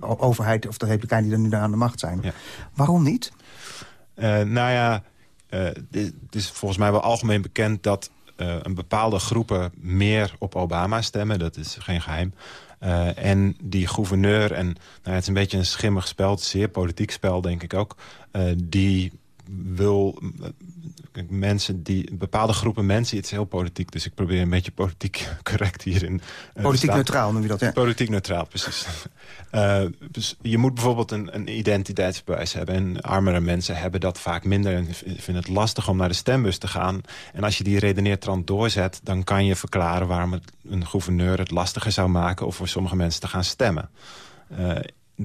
overheid... of de Republikeinen die er nu aan de macht zijn. Waarom niet? Eh, nou ja, eh, dit- het is volgens mij wel algemeen bekend dat eh, een bepaalde groepen meer op Obama stemmen. Dat is geen geheim. Eh, en die gouverneur, en nou ja, het is een beetje een schimmig spel, zeer politiek spel denk ik ook, eh, die wil eh, mensen die bepaalde groepen mensen, het is heel politiek, dus ik probeer een beetje politiek correct hierin. eh, Politiek neutraal noem je dat, hè? Politiek neutraal, precies. Eh, dus je moet bijvoorbeeld een, een identiteitsbewijs hebben. En armere mensen hebben dat vaak minder. En vinden het lastig om naar de stembus te gaan. En als je die redeneertrand doorzet... dan kan je verklaren waarom het, een gouverneur het lastiger zou maken... of voor sommige mensen te gaan stemmen. Eh,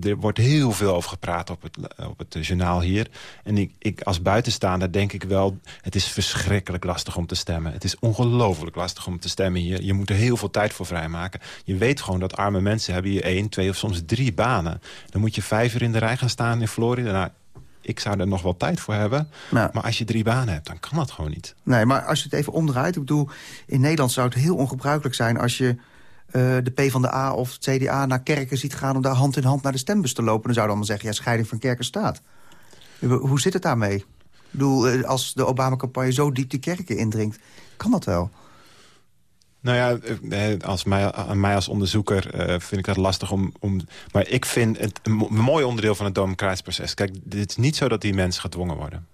er wordt heel veel over gepraat op het, op het journaal hier. En ik, ik als buitenstaander denk ik wel... het is verschrikkelijk lastig om te stemmen. Het is ongelooflijk lastig om te stemmen hier. Je moet er heel veel tijd voor vrijmaken. Je weet gewoon dat arme mensen hebben hier één, twee of soms drie banen. Dan moet je vijf uur in de rij gaan staan in Florida. Nou, ik zou er nog wel tijd voor hebben. Nou. Maar als je drie banen hebt, dan kan dat gewoon niet. Nee, maar als je het even omdraait... ik bedoel, in Nederland zou het heel ongebruikelijk zijn... als je eh, de P van de A of CDA naar kerken ziet gaan... om daar hand in hand naar de stembus te lopen. Dan zouden allemaal zeggen, ja, scheiding van kerk en staat. Hoe zit het daarmee? Ik bedoel, eh, als de Obama-campagne zo diep de kerken indringt... kan dat wel? Nou ja, eh, als mij, aan mij als onderzoeker vind ik dat lastig om... om maar ik vind het een mooi onderdeel van het democratisch proces. Kijk, het is niet zo dat die mensen gedwongen worden.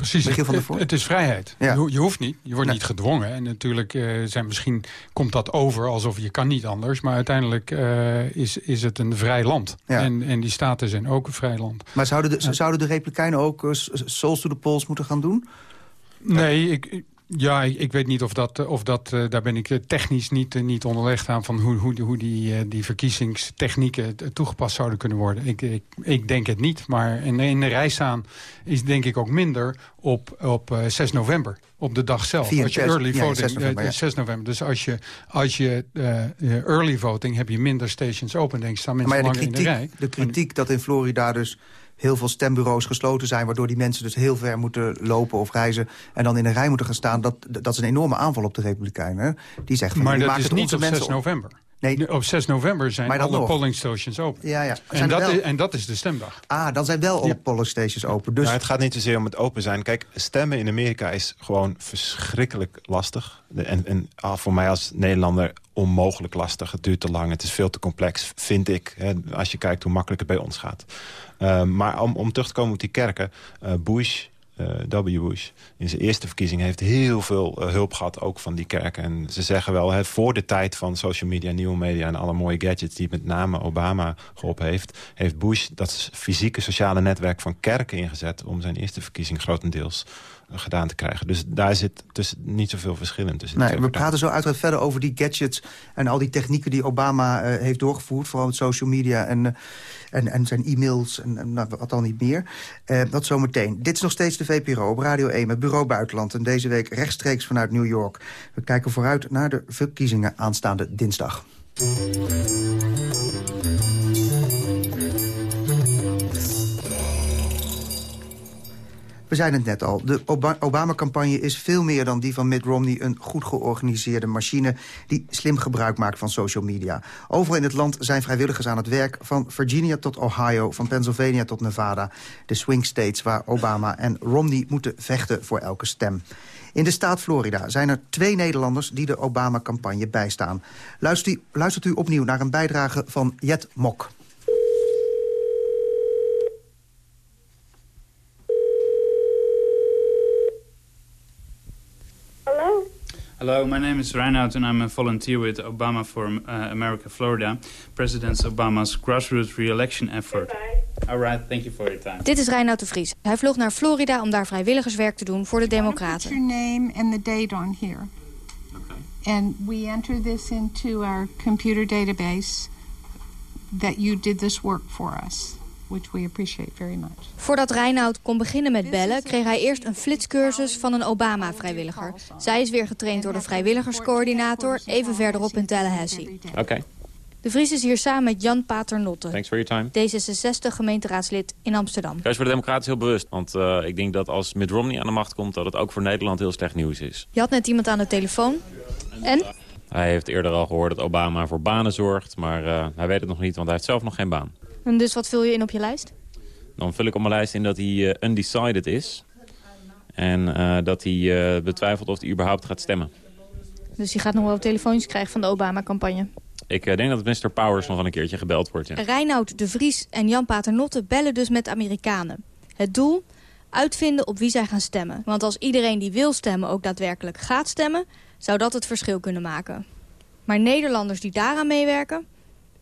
Precies, Michiel van der Voort? het is vrijheid. Ja. Je, je hoeft niet, je wordt Nee. niet gedwongen. En natuurlijk eh, zijn, misschien komt dat over alsof je kan niet anders. Maar uiteindelijk eh, is, is het een vrij land. Ja. En, en die staten zijn ook een vrij land. Maar zouden de, zouden de Republikeinen ook uh, Souls to the Polls moeten gaan doen? Nee, ik, Ja, ik, ik, weet niet of dat, of dat daar ben ik technisch niet, niet onderlegd aan... van hoe, hoe, hoe die, die verkiezingstechnieken toegepast zouden kunnen worden. Ik, ik, ik denk het niet, maar in, in de rij staan is denk ik ook minder op, op 6 november op de dag zelf. als je early voting, 6 november, 6 november. Dus als je, als je uh, early voting heb je minder stations open, denk ik, staan mensen langer in de rij. De kritiek dat in Florida dus heel veel stembureaus gesloten zijn... waardoor die mensen dus heel ver moeten lopen of reizen... en dan in een rij moeten gaan staan. Dat, dat is een enorme aanval op de Republikeinen. Die zeggen van, maar die dat maken is niet op 6 november. Nee. Op 6 november zijn alle nog. polling stations open. Ja, ja. En, dat is, en dat is de stemdag. Ah, dan zijn wel alle polling stations open. Dus... Nou, het gaat niet zozeer om het open zijn. Kijk, stemmen in Amerika is gewoon verschrikkelijk lastig. En, en ah, voor mij als Nederlander onmogelijk lastig. Het duurt te lang, het is veel te complex, vind ik. Hè, als je kijkt hoe makkelijk het bij ons gaat. Uh, maar om, om terug te komen op die kerken. Uh, Bush W. Bush in zijn eerste verkiezing heeft heel veel uh, hulp gehad, ook van die kerken. En ze zeggen wel, voor de tijd van social media, nieuwe media... en alle mooie gadgets die met name Obama geholpen heeft... heeft Bush dat fysieke sociale netwerk van kerken ingezet... om zijn eerste verkiezing grotendeels gedaan te krijgen. Dus daar zit dus niet zoveel verschil in tussen. Nee, we praten zo uiteraard verder over die gadgets... en al die technieken die Obama uh, heeft doorgevoerd... vooral met social media en, uh, en, en zijn e-mails en, en nou, wat dan niet meer. Uh, dat zometeen. Dit is nog steeds de VPRO op Radio 1 met Bureau Buitenland... en deze week rechtstreeks vanuit New York. We kijken vooruit naar de verkiezingen aanstaande dinsdag. We zeiden het net al, de Obama-campagne is veel meer dan die van Mitt Romney... een goed georganiseerde machine die slim gebruik maakt van social media. Overal in het land zijn vrijwilligers aan het werk... van Virginia tot Ohio, van Pennsylvania tot Nevada. De swing states waar Obama en Romney moeten vechten voor elke stem. In de staat Florida zijn er twee Nederlanders die de Obama-campagne bijstaan. Luistert u, luistert u opnieuw naar een bijdrage van Jet Mok. Hello, my name is Reinout and I'm a volunteer with Obama for uh, America Florida, President Obama's grassroots re-election effort. All right, thank you for your time. Dit is Reinout de Vries. Hij vloog naar Florida om daar vrijwilligerswerk te doen voor de Democraten. Put your name and the date on here. Okay. And we enter this into our computer database that you did this work for us which we appreciate very much. Voordat Reinoud kon beginnen met bellen... kreeg hij eerst een flitscursus van een Obama-vrijwilliger. Zij is weer getraind door de vrijwilligerscoördinator... even verderop in Tallahassee. Oké. De Vries is hier samen met Jan Paternotte. Thanks for your time. D66 gemeenteraadslid in Amsterdam. Kijk, voor de Democraten heel bewust. Want uh, ik denk dat als Mitt Romney aan de macht komt... dat het ook voor Nederland heel slecht nieuws is. Je had net iemand aan de telefoon. En? Hij heeft eerder al gehoord dat Obama voor banen zorgt. Maar uh, hij weet het nog niet, want hij heeft zelf nog geen baan. En dus wat vul je in op je lijst? Dan vul ik op mijn lijst in dat hij uh, undecided is. En uh, dat hij uh, betwijfelt of hij überhaupt gaat stemmen. Dus je gaat nog wel telefoontjes krijgen van de Obama-campagne? Ik denk dat Mr. Powers nog wel een keertje gebeld wordt. Ja. Reinoud de Vries en Jan Paternotte bellen dus met Amerikanen. Het doel? Uitvinden op wie zij gaan stemmen. Want als iedereen die wil stemmen ook daadwerkelijk gaat stemmen... zou dat het verschil kunnen maken. Maar Nederlanders die daaraan meewerken...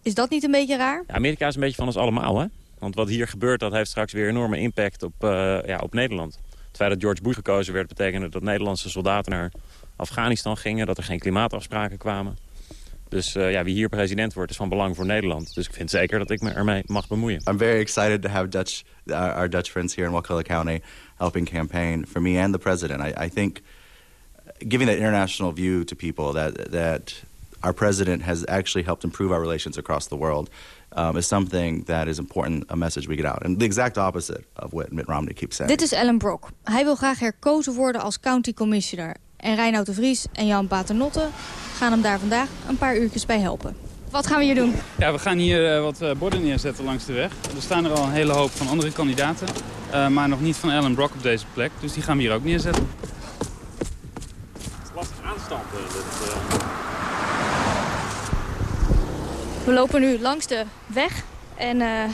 Is dat niet een beetje raar? Ja, Amerika is een beetje van ons allemaal, hè? Want wat hier gebeurt, dat heeft straks weer enorme impact op, uh, ja, op Nederland. Het feit dat George Bush gekozen werd, betekende dat Nederlandse soldaten naar Afghanistan gingen. Dat er geen klimaatafspraken kwamen. Dus uh, ja, wie hier president wordt, is van belang voor Nederland. Dus ik vind zeker dat ik me ermee mag bemoeien. I'm very excited to have Dutch, our, our Dutch friends here in Wakulla County helping campaign for me and the president. I, I think giving that international view to people that that our president has actually helped improve our relations across the world um, is something that is important, a message we get out. And the exact opposite of what Mitt Romney keeps saying. Dit is Ellen Brock. Hij wil graag herkozen worden als county commissioner. En Reinoud de Vries en Jan Paternotte gaan hem daar vandaag een paar uurtjes bij helpen. Wat gaan we hier doen? Ja, we gaan hier uh, wat uh, borden neerzetten langs de weg. Er staan er al een hele hoop van andere kandidaten. Uh, maar nog niet van Ellen Brock op deze plek. Dus die gaan we hier ook neerzetten. Het is lastig aanstampen. We lopen nu langs de weg en uh,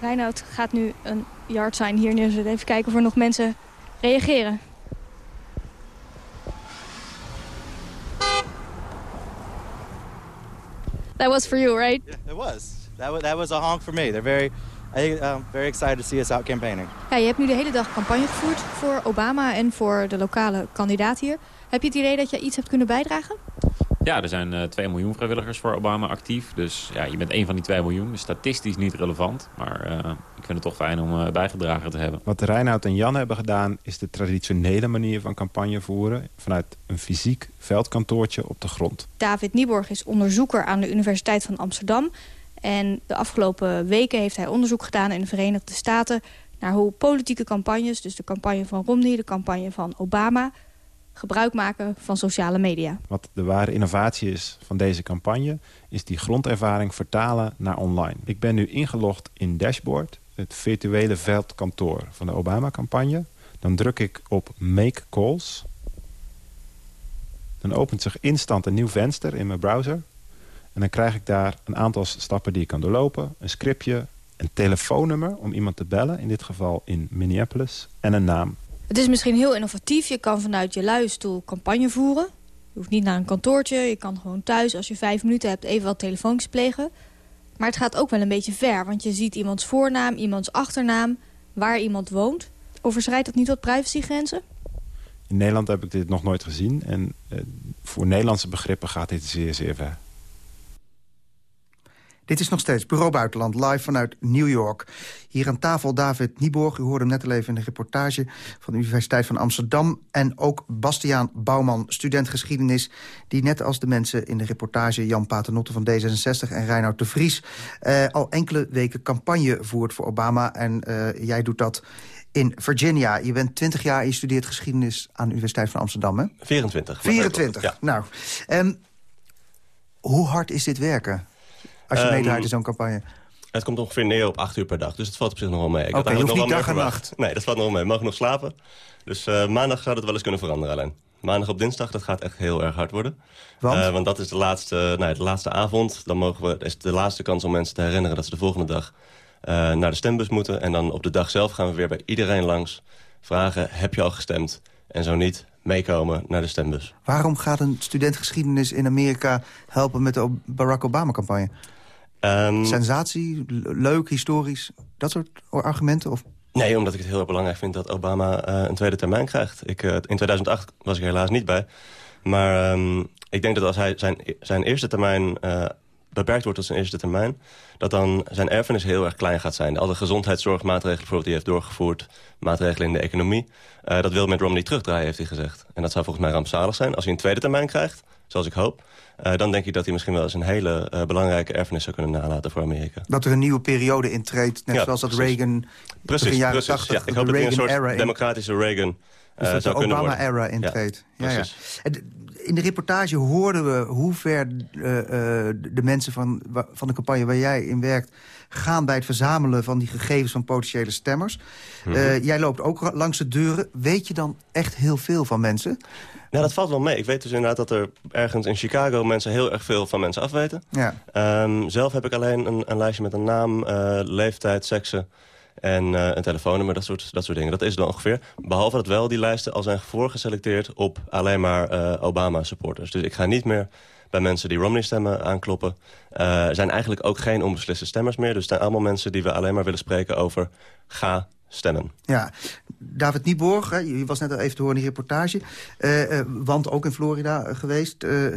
Reinoud gaat nu een yard sign hier neerzetten. Even kijken of er nog mensen reageren. That was for you, right? Yeah, it was. That was that was a honk for me. They're very I'm uh, very excited to see us out campaigning. Ja, je hebt nu de hele dag campagne gevoerd voor Obama en voor de lokale kandidaat hier. Heb je het idee dat je iets hebt kunnen bijdragen? Ja, er zijn uh, 2 miljoen vrijwilligers voor Obama actief. Dus ja, je bent een van die 2 miljoen. Dus statistisch niet relevant. Maar uh, ik vind het toch fijn om uh, bijgedragen te hebben. Wat Reinoud en Jan hebben gedaan... is de traditionele manier van campagne voeren... vanuit een fysiek veldkantoortje op de grond. David Nieborg is onderzoeker aan de Universiteit van Amsterdam. En de afgelopen weken heeft hij onderzoek gedaan in de Verenigde Staten... naar hoe politieke campagnes, dus de campagne van Romney, de campagne van Obama gebruik maken van sociale media. Wat de ware innovatie is van deze campagne... is die grondervaring vertalen naar online. Ik ben nu ingelogd in Dashboard, het virtuele veldkantoor van de Obama-campagne. Dan druk ik op Make Calls. Dan opent zich instant een nieuw venster in mijn browser. En dan krijg ik daar een aantal stappen die ik kan doorlopen. Een scriptje, een telefoonnummer om iemand te bellen. In dit geval in Minneapolis. En een naam. Het is misschien heel innovatief. Je kan vanuit je luie stoel campagne voeren. Je hoeft niet naar een kantoortje. Je kan gewoon thuis, als je vijf minuten hebt, even wat telefoontjes plegen. Maar het gaat ook wel een beetje ver. Want je ziet iemands voornaam, iemands achternaam, waar iemand woont. Overschrijdt dat niet wat privacygrenzen? In Nederland heb ik dit nog nooit gezien. En uh, voor Nederlandse begrippen gaat dit zeer, zeer ver. Dit is nog steeds Bureau Buitenland, live vanuit New York. Hier aan tafel David Nieborg, u hoorde hem net al even in de reportage... van de Universiteit van Amsterdam. En ook Bastiaan Bouwman, student geschiedenis... die net als de mensen in de reportage Jan Paternotte van D66... en Reinoud de Vries eh, al enkele weken campagne voert voor Obama. En uh, jij doet dat in Virginia. Je bent 20 jaar en je studeert geschiedenis aan de Universiteit van Amsterdam, hè? 24. 24, ja. nou. Um, hoe hard is dit werken? Als je um, meedraait in zo'n campagne? Het komt ongeveer neer op acht uur per dag, dus het valt op zich nog wel mee. Oké, okay, je hoeft niet dag en nacht? Nee, dat valt nog wel mee. We mogen nog slapen. Dus uh, maandag zou dat wel eens kunnen veranderen alleen. Maandag op dinsdag, dat gaat echt heel erg hard worden. Want? Uh, want dat is de laatste, nou, de laatste avond. Dan mogen we, is de laatste kans om mensen te herinneren dat ze de volgende dag uh, naar de stembus moeten. En dan op de dag zelf gaan we weer bij iedereen langs vragen, heb je al gestemd? En zo niet, meekomen naar de stembus. Waarom gaat een student geschiedenis in Amerika helpen met de Barack Obama-campagne? Um, Sensatie, leuk, historisch, dat soort argumenten? Of? Nee, omdat ik het heel erg belangrijk vind dat Obama uh, een tweede termijn krijgt. Ik, uh, in 2008 was ik helaas niet bij. Maar um, ik denk dat als hij zijn, zijn eerste termijn uh, beperkt wordt tot zijn eerste termijn... dat dan zijn erfenis heel erg klein gaat zijn. Alle gezondheidszorgmaatregelen bijvoorbeeld die hij heeft doorgevoerd... maatregelen in de economie, dat wil met Romney terugdraaien, heeft hij gezegd. En dat zou volgens mij rampzalig zijn. Als hij een tweede termijn krijgt, zoals ik hoop... Uh, dan denk ik dat hij misschien wel eens een hele uh, belangrijke erfenis zou kunnen nalaten voor Amerika. Dat er een nieuwe periode intreedt, net ja, zoals dat precies. Reagan... Precies, jaren precies 80, ja. Ik hoop dat hij een soort democratische Reagan dus dat zou de Obama-era intreedt. Ja, ja, ja. In de reportage hoorden we hoe ver uh, uh, de mensen van, van de campagne waar jij in werkt... gaan bij het verzamelen van die gegevens van potentiële stemmers. Mm -hmm. uh, jij loopt ook langs de deuren. Weet je dan echt heel veel van mensen? Nou, dat valt wel mee. Ik weet dus inderdaad dat er ergens in Chicago mensen heel erg veel van mensen afweten. Ja. Um, zelf heb ik alleen een, een lijstje met een naam, leeftijd, seksen en uh, een telefoonnummer, dat soort, dat soort dingen. Dat is het ongeveer. Behalve dat wel die lijsten al zijn voorgeselecteerd op alleen maar uh, Obama-supporters. Dus ik ga niet meer bij mensen die Romney stemmen aankloppen. Uh, er zijn eigenlijk ook geen onbesliste stemmers meer. Dus het zijn allemaal mensen die we alleen maar willen spreken over... ga stemmen. Ja, David Nieborg, hè, je was net al even te horen in die reportage... Uh, uh, want ook in Florida geweest. Uh,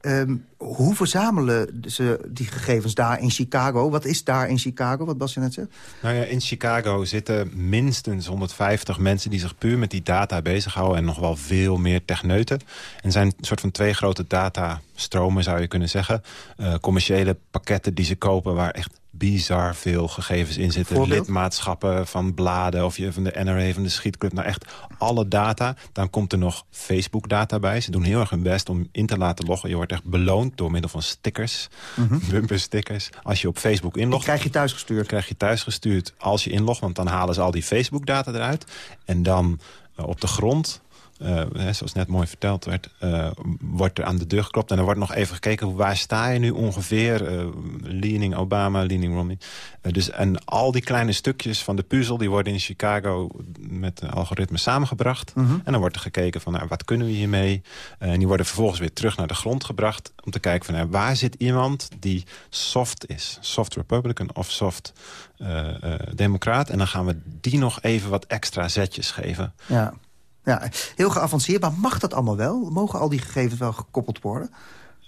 um, hoe verzamelen ze die gegevens daar in Chicago? Wat is daar in Chicago, wat Bas je net zegt? Nou ja, in Chicago zitten minstens 150 mensen... die zich puur met die data bezighouden... en nog wel veel meer techneuten. En zijn een soort van twee grote datastromen, zou je kunnen zeggen. commerciële pakketten die ze kopen... waar echt bizar veel gegevens in zitten. Lidmaatschappen van bladen of je van de NRA, van de schietclub. Nou echt alle data. Dan komt er nog Facebook data bij. Ze doen heel erg hun best om in te laten loggen. Je wordt echt beloond door middel van stickers. Mm -hmm. Bumper stickers. Als je op Facebook inlogt. Die krijg je thuis gestuurd. krijg je thuis gestuurd als je inlogt. Want dan halen ze al die Facebook data eruit. En dan uh, op de grond zoals net mooi verteld werd, wordt er aan de deur geklopt. En er wordt nog even gekeken, waar sta je nu ongeveer? leaning Obama, leaning Romney. dus, en al die kleine stukjes van de puzzel, die worden in Chicago met algoritmes samengebracht. Mhm. En dan wordt er gekeken van, nou, wat kunnen we hiermee? en die worden vervolgens weer terug naar de grond gebracht... om te kijken van, nou, waar zit iemand die soft is? Soft Republican of soft Democraat? En dan gaan we die nog even wat extra zetjes geven. Ja. Ja, heel geavanceerd, maar mag dat allemaal wel? Mogen al die gegevens wel gekoppeld worden?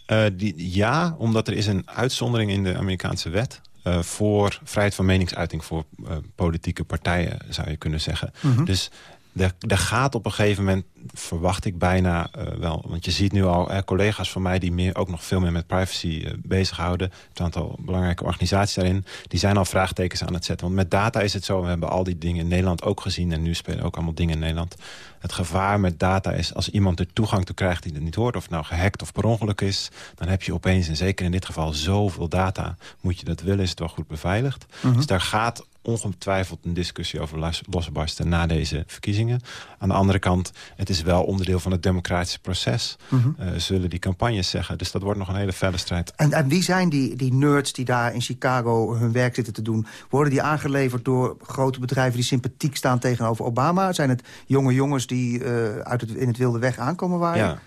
Uh, die, ja, omdat er is een uitzondering in de Amerikaanse wet... Uh, voor vrijheid van meningsuiting voor uh, politieke partijen, zou je kunnen zeggen. Mhm. Mm -hmm. Dus er gaat op een gegeven moment, verwacht ik bijna uh, wel... want je ziet nu al uh, collega's van mij die meer, ook nog veel meer met privacy uh, bezighouden. Een aantal belangrijke organisaties daarin. Die zijn al vraagtekens aan het zetten. Want met data is het zo, we hebben al die dingen in Nederland ook gezien... en nu spelen ook allemaal dingen in Nederland. Het gevaar met data is als iemand er toegang toe krijgt die het niet hoort... of het nou gehackt of per ongeluk is... dan heb je opeens, en zeker in dit geval, zoveel data. Moet je dat willen, is het wel goed beveiligd. Mhm. Dus daar gaat ongetwijfeld een discussie over los- losbarsten na deze verkiezingen. Aan de andere kant, het is wel onderdeel van het democratische proces, Mhm. eh, zullen die campagnes zeggen. Dus dat wordt nog een hele felle strijd. En, en wie zijn die, die nerds die daar in Chicago hun werk zitten te doen? Worden die aangeleverd door grote bedrijven die sympathiek staan tegenover Obama? Zijn het jonge jongens die eh, uit het, in het wilde weg aankomen waaien? Ja,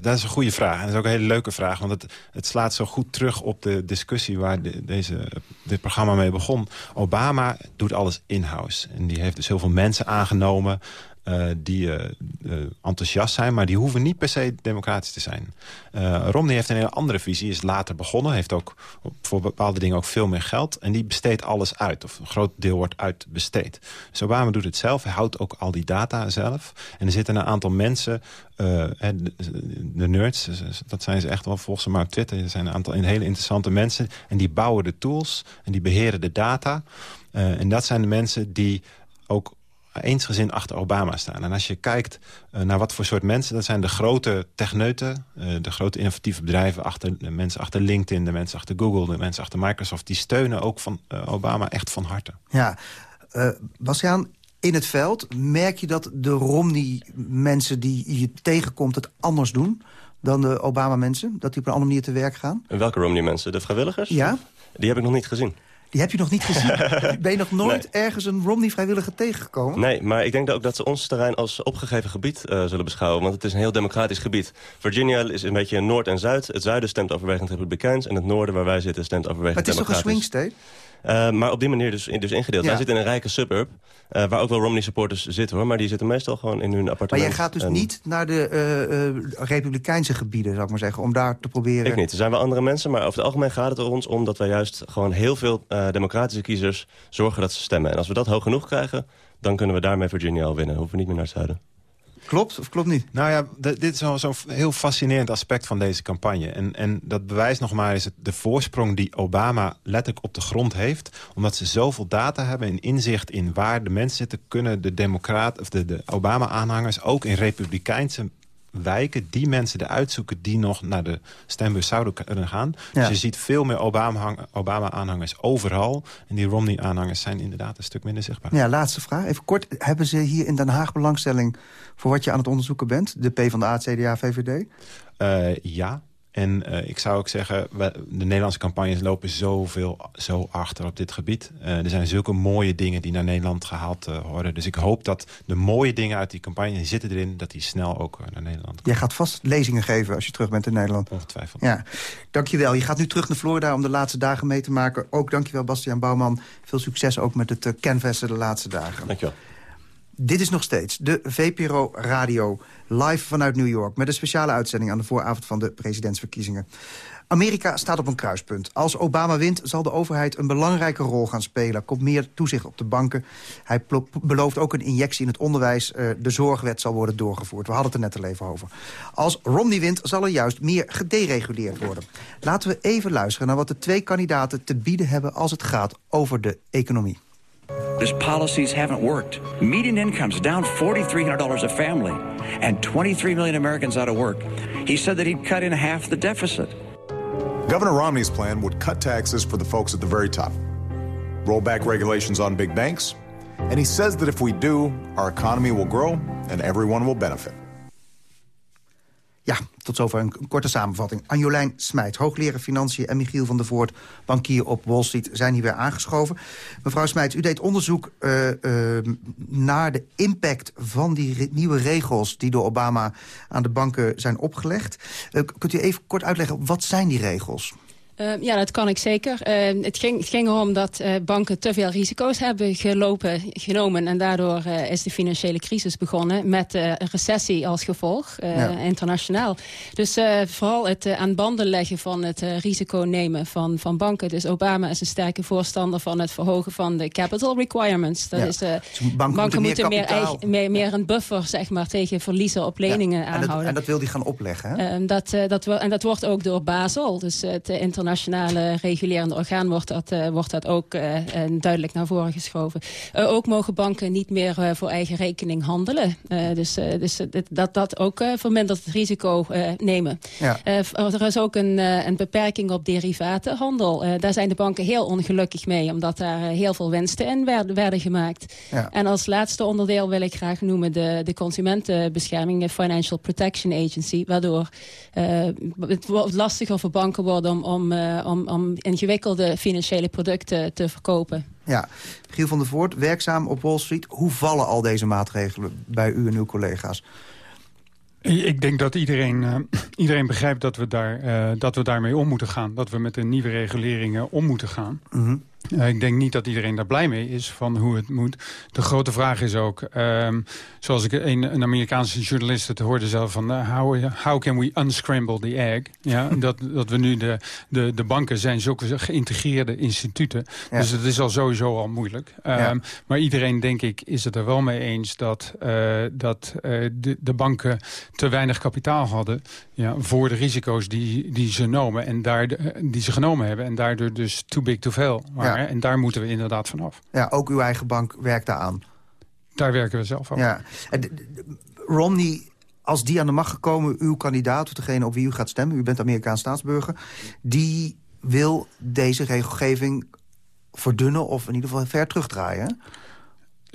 dat is een goede vraag. En dat is ook een hele leuke vraag. Want het, het slaat zo goed terug op de discussie waar de- deze, dit programma mee begon. Obama doet alles in-house. En die heeft dus heel veel mensen aangenomen... eh, die eh, eh, enthousiast zijn, maar die hoeven niet per se democratisch te zijn. Romney heeft een hele andere visie, is later begonnen. Heeft ook voor bepaalde dingen ook veel meer geld. En die besteedt alles uit, of een groot deel wordt uitbesteed. Dus Obama doet het zelf, hij houdt ook al die data zelf. En er zitten een aantal mensen, de, de nerds, dat zijn ze echt wel volgens mij op Twitter. Er zijn een aantal hele interessante mensen. En die bouwen de tools en die beheren de data. En dat zijn de mensen die ook eensgezind achter Obama staan. En als je kijkt eh, naar wat voor soort mensen... dat zijn de grote techneuten, eh, de grote innovatieve bedrijven... Achter, de mensen achter LinkedIn, de mensen achter Google... de mensen achter Microsoft, die steunen ook van eh, Obama echt van harte. Ja, eh Bastiaan, in het veld merk je dat de Romney-mensen die je tegenkomt... het anders doen dan de Obama-mensen? Dat die op een andere manier te werk gaan? En welke Romney-mensen? De vrijwilligers? Ja? Die heb ik nog niet gezien. Die heb je nog niet gezien? ben je nog nooit ergens een Romney-vrijwilliger tegengekomen? Nee, maar ik denk ook dat ze ons terrein als opgegeven gebied eh, zullen beschouwen. Want het is een heel democratisch gebied. Virginia is een beetje Noord en Zuid. Het zuiden stemt overwegend republikeins. En het noorden waar wij zitten stemt Maar overwegend het is toch een democratisch. swing state? Eh, maar op die manier dus, dus ingedeeld. Ja. Wij zitten in een rijke suburb, eh, waar ook wel Romney-supporters zitten hoor. Maar die zitten meestal gewoon in hun Maar appartement. jij gaat dus En- niet naar de eh, republikeinse gebieden, zou ik maar zeggen... om daar te proberen... Ik niet. Er zijn wel andere mensen, maar over het algemeen gaat het er ons om... dat wij juist gewoon heel veel democratische kiezers zorgen dat ze stemmen. En als we dat hoog genoeg krijgen, dan kunnen we daarmee Virginia al winnen. Hoeven we niet meer naar het zuiden. Klopt of klopt niet? Nou ja, dit is wel zo'n heel fascinerend aspect van deze campagne. En, en dat bewijst nog maar eens de voorsprong die Obama letterlijk op de grond heeft. Omdat ze zoveel data hebben en inzicht in waar de mensen zitten... kunnen de, democraat, of de, de Obama-aanhangers ook in republikeinse wijken... die mensen eruit zoeken die nog naar de stembus zouden kunnen gaan. Ja. Dus je ziet veel meer Obama- Obama-aanhangers overal. En die Romney-aanhangers zijn inderdaad een stuk minder zichtbaar. Ja, laatste vraag. Even kort. Hebben ze hier in Den Haag belangstelling voor wat je aan het onderzoeken bent? De PvdA, CDA, VVD? Eh, ja. En eh, ik zou ook zeggen, we- de Nederlandse campagnes lopen zoveel, zo achter op dit gebied. Eh, er zijn zulke mooie dingen die naar Nederland gehaald eh, worden. Dus ik hoop dat de mooie dingen uit die campagne, die zitten erin... dat die snel ook naar Nederland Jij gaat vast lezingen geven als je terug bent in Nederland. Ongetwijfeld. Ja, dankjewel. Je gaat nu terug naar Florida om de laatste dagen mee te maken. Ook dankjewel, Bastiaan Bouwman. Veel succes ook met het canvassen de laatste dagen. Dankjewel. Dit is nog steeds de VPRO Radio, live vanuit New York... met een speciale uitzending aan de vooravond van de presidentsverkiezingen. Amerika staat op een kruispunt. Als Obama wint, zal de overheid een belangrijke rol gaan spelen. Komt meer toezicht op de banken. Hij belooft ook een injectie in het onderwijs. Eh, de zorgwet zal worden doorgevoerd. We hadden het er net al even over. Als Romney wint, zal er juist meer gedereguleerd worden. Laten we even luisteren naar wat de twee kandidaten te bieden hebben... als het gaat over de economie. His policies haven't worked. Median incomes down $4,300 a family, and 23 million Americans out of work. He said that he'd cut in half the deficit. Governor Romney's plan would cut taxes for the folks at the very top, roll back regulations on big banks, and he says that if we do, our economy will grow and everyone will benefit. Ja, tot zover een, korte samenvatting. Anjolijn Smijt, hoogleraar financiën... en Michiel van der Voort, bankier op Wall Street, zijn hier weer aangeschoven. Mevrouw Smijt, u deed onderzoek uh, uh, naar de impact van die nieuwe regels... die door Obama aan de banken zijn opgelegd. Uh, kunt u even kort uitleggen, wat zijn die regels? Uh, ja, dat kan ik zeker. Uh, het, ging, het ging erom dat uh, banken te veel risico's hebben gelopen, genomen. En daardoor is de financiële crisis begonnen met een recessie als gevolg, ja. internationaal. Dus vooral het aan banden leggen van het risico nemen van, van banken. Dus Obama is een sterke voorstander van het verhogen van de capital requirements. Dat ja. is, dus banken, banken moeten meer, meer, meer, een buffer zeg maar, tegen verliezen op leningen ja. en aanhouden. Dat, en dat wil hij gaan opleggen, hè? dat, dat, en dat wordt ook door Basel, dus het internationale regulerende orgaan wordt dat, uh, wordt dat ook uh, duidelijk naar voren geschoven. Uh, ook mogen banken niet meer voor eigen rekening handelen. dus dus dat dat ook vermindert het risico nemen. Ja. er is ook een, een beperking op derivatenhandel. daar zijn de banken heel ongelukkig mee, omdat daar heel veel winsten in werden, werden gemaakt. Ja. En als laatste onderdeel wil ik graag noemen de, de consumentenbescherming, de Financial Protection Agency, waardoor het lastiger voor banken wordt om, om om, om ingewikkelde financiële producten te verkopen. Ja, Giel van der Voort, werkzaam op Wall Street. Hoe vallen al deze maatregelen bij u en uw collega's? Ik denk dat iedereen, uh, iedereen begrijpt dat we, daar, uh, dat we daarmee om moeten gaan. Dat we met de nieuwe reguleringen om moeten gaan. Mm -hmm. Uh, ik denk niet dat iedereen daar blij mee is van hoe het moet. De grote vraag is ook, um, zoals ik een, een Amerikaanse journalist het hoorde zelf van... Uh, how, how can we unscramble the egg? Ja, dat, dat we nu de, de, de banken zijn zulke geïntegreerde instituten. Ja. Dus het is al sowieso al moeilijk. Um, Ja. Maar iedereen, denk ik, is het er wel mee eens dat, uh, dat de, de banken te weinig kapitaal hadden... Ja, voor de risico's die, die, ze nomen en daar, die ze genomen hebben. En daardoor dus too big to fail En daar moeten we inderdaad vanaf. Ja, ook uw eigen bank werkt daar aan. Daar werken we zelf aan. Ja. En Romney, als die aan de macht gekomen, uw kandidaat... of degene op wie u gaat stemmen, u bent Amerikaans staatsburger... die wil deze regelgeving verdunnen of in ieder geval ver terugdraaien.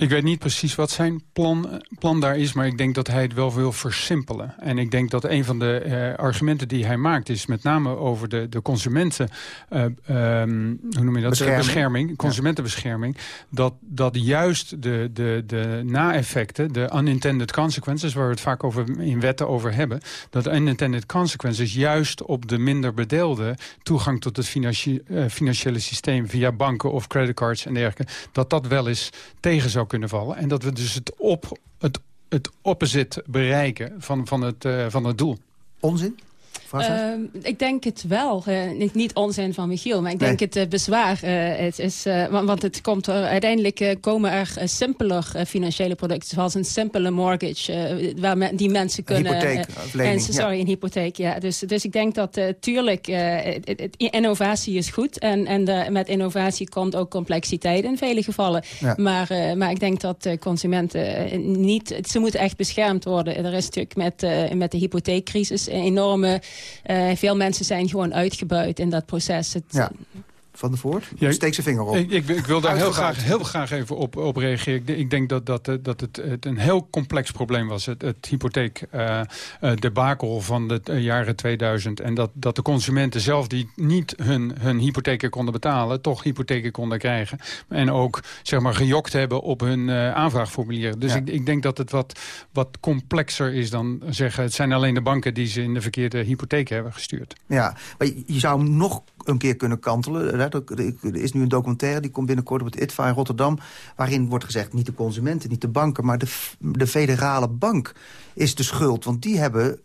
Ik weet niet precies wat zijn plan, plan daar is... maar ik denk dat hij het wel wil versimpelen. En ik denk dat een van de eh, argumenten die hij maakt... is met name over de, de consumenten... eh, ehm, hoe noem je dat? Bescherming. bescherming consumentenbescherming. Dat, dat juist de, de, de na-effecten, de unintended consequences... waar we het vaak over, in wetten over hebben... dat de unintended consequences juist op de minder bedeelde... toegang tot het financie- eh, financiële systeem... via banken of creditcards en dergelijke... dat dat wel eens tegen zou kunnen vallen. En dat we dus het, op, het, het opposite bereiken van, van, het, eh, van het doel. Onzin? Ehm, ik denk het wel. Eh, niet, niet onzin van Michiel, maar ik denk Nee. het eh, bezwaar. eh, het is, want, want het komt er, uiteindelijk komen er simpeler financiële producten, zoals een simpele mortgage, waar men- die mensen kunnen... hypotheek, lening, en- sorry, ja. een hypotheek, ja. Dus, dus ik denk dat tuurlijk, innovatie is goed. En, en de- met innovatie komt ook complexiteit in vele gevallen. Ja. Maar, maar ik denk dat consumenten niet... Ze moeten echt beschermd worden. Er is natuurlijk met, met de hypotheekcrisis een enorme... eh, veel mensen zijn gewoon uitgebuit in dat proces. Het. Van de Voort? Ja, Steek zijn vinger op. Ik, ik, ik wil daar heel graag, heel graag even op, op reageren. Ik, de- ik denk dat, dat, eh, dat het, het een heel complex probleem was. Het, het hypotheek eh, eh, van de jaren 2000. En dat, dat de consumenten zelf die niet hun, hun hypotheken konden betalen... toch hypotheken konden krijgen. En ook zeg maar, gejokt hebben op hun eh, aanvraagformulier. Dus Ja. ik, ik denk dat het wat, wat complexer is dan zeggen... het zijn alleen de banken die ze in de verkeerde hypotheek hebben gestuurd. Ja, maar je, je zou nog een keer kunnen kantelen. hè. Er is nu een documentaire, die komt binnenkort op het ITVA in Rotterdam... waarin wordt gezegd, niet de consumenten, niet de banken... maar de, de federale bank is de schuld. Want die hebben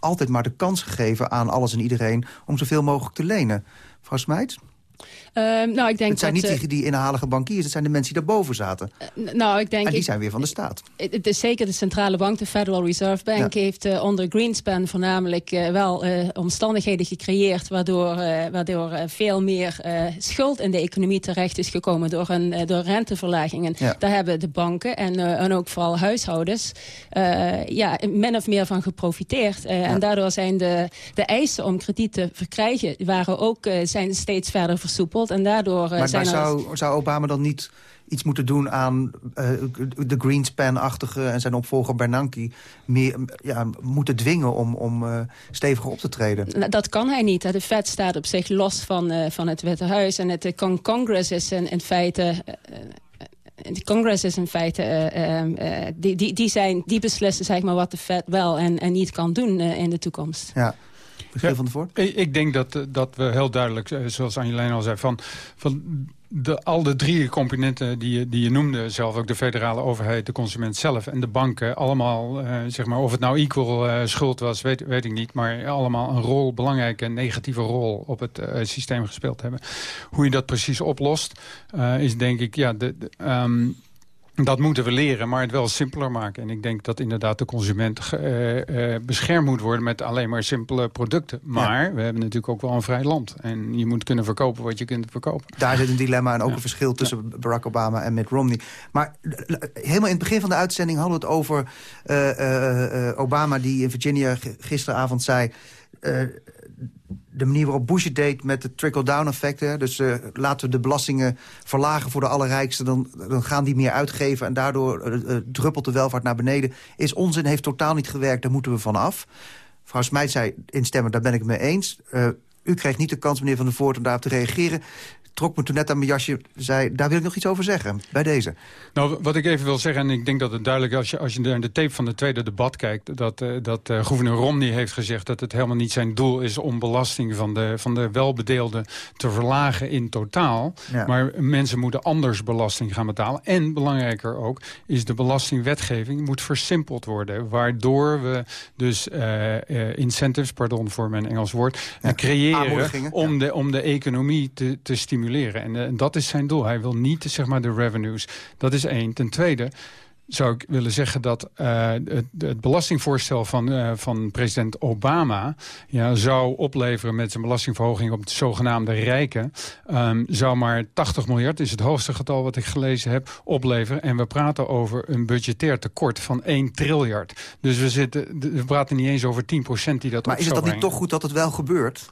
altijd maar de kans gegeven aan alles en iedereen... om zoveel mogelijk te lenen. Mevrouw Smijt? Ehm, nou, ik denk Het zijn dat, niet eh, die, die inhalige bankiers, het zijn de mensen die daarboven zaten. N- Nou, ik denk... en die ik- zijn weer van de staat. Het is zeker de centrale bank, de Federal Reserve Bank... Ja. heeft eh, onder Greenspan voornamelijk eh, wel eh, omstandigheden gecreëerd... waardoor, eh, waardoor eh, veel meer eh, schuld in de economie terecht is gekomen... door, een, eh, door renteverlagingen. Ja. Daar hebben de banken en, eh, en ook vooral huishoudens... eh, ja, min of meer van geprofiteerd. Eh, En daardoor zijn de, de eisen om krediet te verkrijgen... Waren ook, eh, zijn steeds verder versoepeld. En daardoor eh, Maar, zijn maar zou, zou Obama dan niet iets moeten doen aan de Greenspan-achtige... en zijn opvolger Bernanke meer ja, moeten dwingen om, om steviger op te treden. Nou, dat kan hij niet. De Fed staat op zich los van, van het Witte Huis. En het Congress is in, in feite de Congress is in feite, uh, die, die, die, zijn, die beslissen zeg maar, wat de Fed wel en, en niet kan doen in de toekomst. Ja. Ja, van Voort? Ik, denk dat, dat we heel duidelijk, zoals Angelijn al zei... van, van de, al de drie componenten die je, die je noemde zelf... ook de federale overheid, de consument zelf en de banken... allemaal, uh, zeg maar, of het nou equal uh, schuld was, weet, weet ik niet... maar allemaal een rol, belangrijke negatieve rol op het uh, systeem gespeeld hebben. Hoe je dat precies oplost, is denk ik... Ja, de, de um, dat moeten we leren, maar het wel simpeler maken. En ik denk dat inderdaad de consument uh, uh, beschermd moet worden... met alleen maar simpele producten. Maar we hebben natuurlijk ook wel een vrij land. En je moet kunnen verkopen wat je kunt verkopen. Daar zit een dilemma en ook een verschil tussen Barack Obama en Mitt Romney. Maar helemaal in het begin van de uitzending hadden we het over uh, Obama... die in Virginia gisteravond zei de manier waarop Bush het deed met het trickle-down effect. Dus uh, laten we de belastingen verlagen voor de allerrijksten... dan, dan gaan die meer uitgeven en daardoor uh, druppelt de welvaart naar beneden. Is onzin, heeft totaal niet gewerkt, daar moeten we van af. Mevrouw Smijt zei instemmen, daar ben ik het mee eens. U kreeg niet de kans, meneer Van der Voort, om daarop te reageren trok me toen net aan mijn jasje, zei... daar wil ik nog iets over zeggen, bij deze. Nou, wat ik even wil zeggen, en ik denk dat het duidelijk... als je, als je naar de tape van het tweede debat kijkt... dat, uh, dat uh, gouverneur Romney heeft gezegd dat het helemaal niet zijn doel is... om belasting van de, van de welbedeelden te verlagen in totaal. Ja. Maar mensen moeten anders belasting gaan betalen. En belangrijker ook, is de belastingwetgeving moet versimpeld worden. Waardoor we dus uh, incentives, pardon voor mijn Engels woord... Ja. creëren om, de, om de economie te, te stimuleren en, uh, dat is zijn doel. Hij wil niet zeg maar, de revenues. Dat is één. Ten tweede zou ik willen zeggen dat uh, het, het, belastingvoorstel van, uh, van president Obama... Ja, zou opleveren met zijn belastingverhoging op de zogenaamde rijken... Um, zou maar 80 miljard, is het hoogste getal wat ik gelezen heb, opleveren. En we praten over een budgetair tekort van 1 triljard. Dus we, zitten, we praten niet eens over 10% die dat Maar is het dan niet toch goed dat het wel gebeurt?